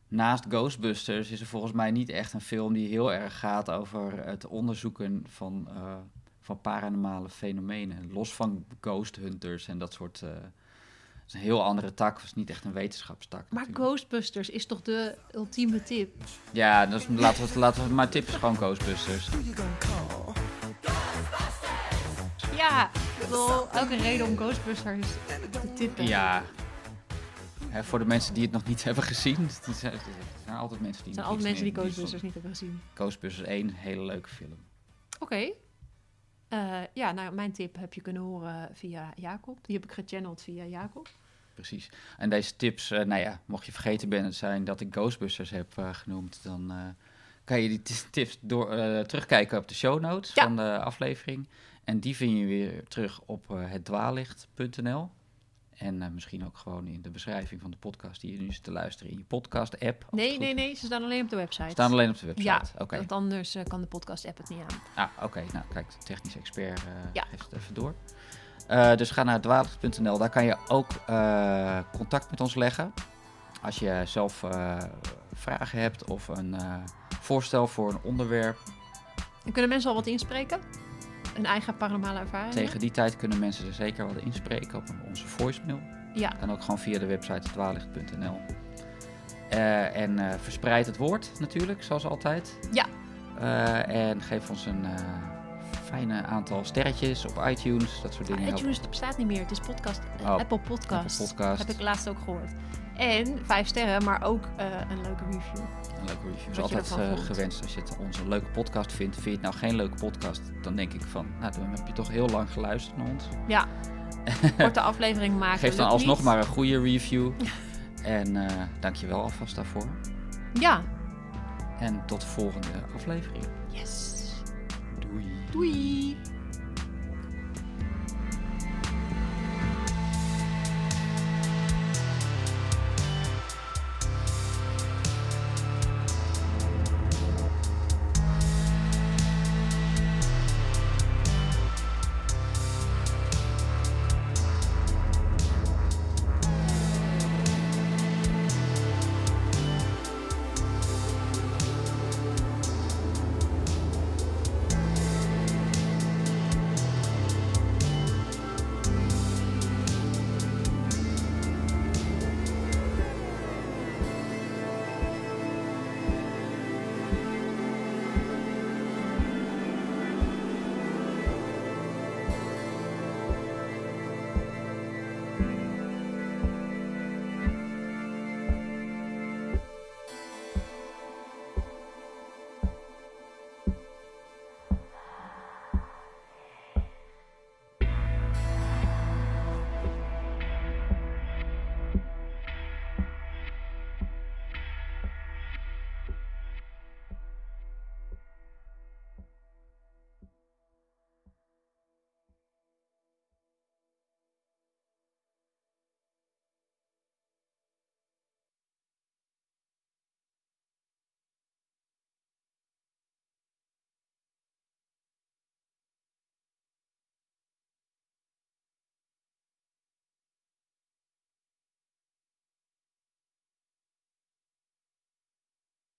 Naast Ghostbusters is er volgens mij niet echt een film die heel erg gaat over het onderzoeken van, uh, van paranormale fenomenen. Los van ghost hunters en dat soort. Uh, is een heel andere tak, het is niet echt een wetenschapstak. Maar Ghostbusters is toch de ultieme tip? Ja, dus laten we, laten we, mijn tip is gewoon Ghostbusters. Ja, elke reden om Ghostbusters te tippen. Ja. voor de mensen die het nog niet hebben gezien. Er zijn, altijd mensen die, zijn altijd mensen die Ghostbusters niet hebben gezien. Ghostbusters 1, hele leuke film. Oké. Eh, ja, nou, mijn tip heb je kunnen horen via Jacob. Die heb ik gechanneld via Jacob. Precies. En deze tips, uh, nou ja, mocht je vergeten bent zijn dat ik Ghostbusters heb uh, genoemd, dan kan je die tips door, terugkijken op de show notes van de aflevering. En die vind je weer terug op uh, hetdwaallicht.nl. En uh, misschien ook gewoon in de beschrijving van de podcast die je nu zit te luisteren in je podcast-app. Nee, nee, nee, ze staan alleen op de website. Ze staan alleen op de website. Ja, oké. Want anders uh, kan de podcast-app het niet aan. Ah, oké. Nou, kijk, de technische expert ja. geeft het even door. dus ga naar hetdwaallicht.nl. Daar kan je ook contact met ons leggen. Als je zelf vragen hebt of een voorstel voor een onderwerp. En kunnen mensen al wat inspreken? Een eigen paranormale ervaring. Tegen die tijd kunnen mensen er zeker wat inspreken op onze voicemail. Ja. En ook gewoon via de website dwaallicht.nl. Uh, en uh, verspreid het woord natuurlijk, zoals altijd. Ja. Uh, en geef ons een fijne aantal sterretjes op iTunes, dat soort dingen. Ah, iTunes bestaat niet meer, het is podcast, oh, Apple Podcast. Apple Podcast. Heb ik laatst ook gehoord. En vijf sterren, maar ook een leuke review een leuke review. is altijd uh, gewenst. Als je het onze leuke podcast vindt, vind je het nou geen leuke podcast, dan denk ik van, nou, dan heb je toch heel lang geluisterd naar ons. Ja. Korte aflevering maken. Geef dan alsnog maar een goede review. en uh, dank je wel alvast daarvoor. Ja. En tot de volgende aflevering. Yes. Doei. Doei.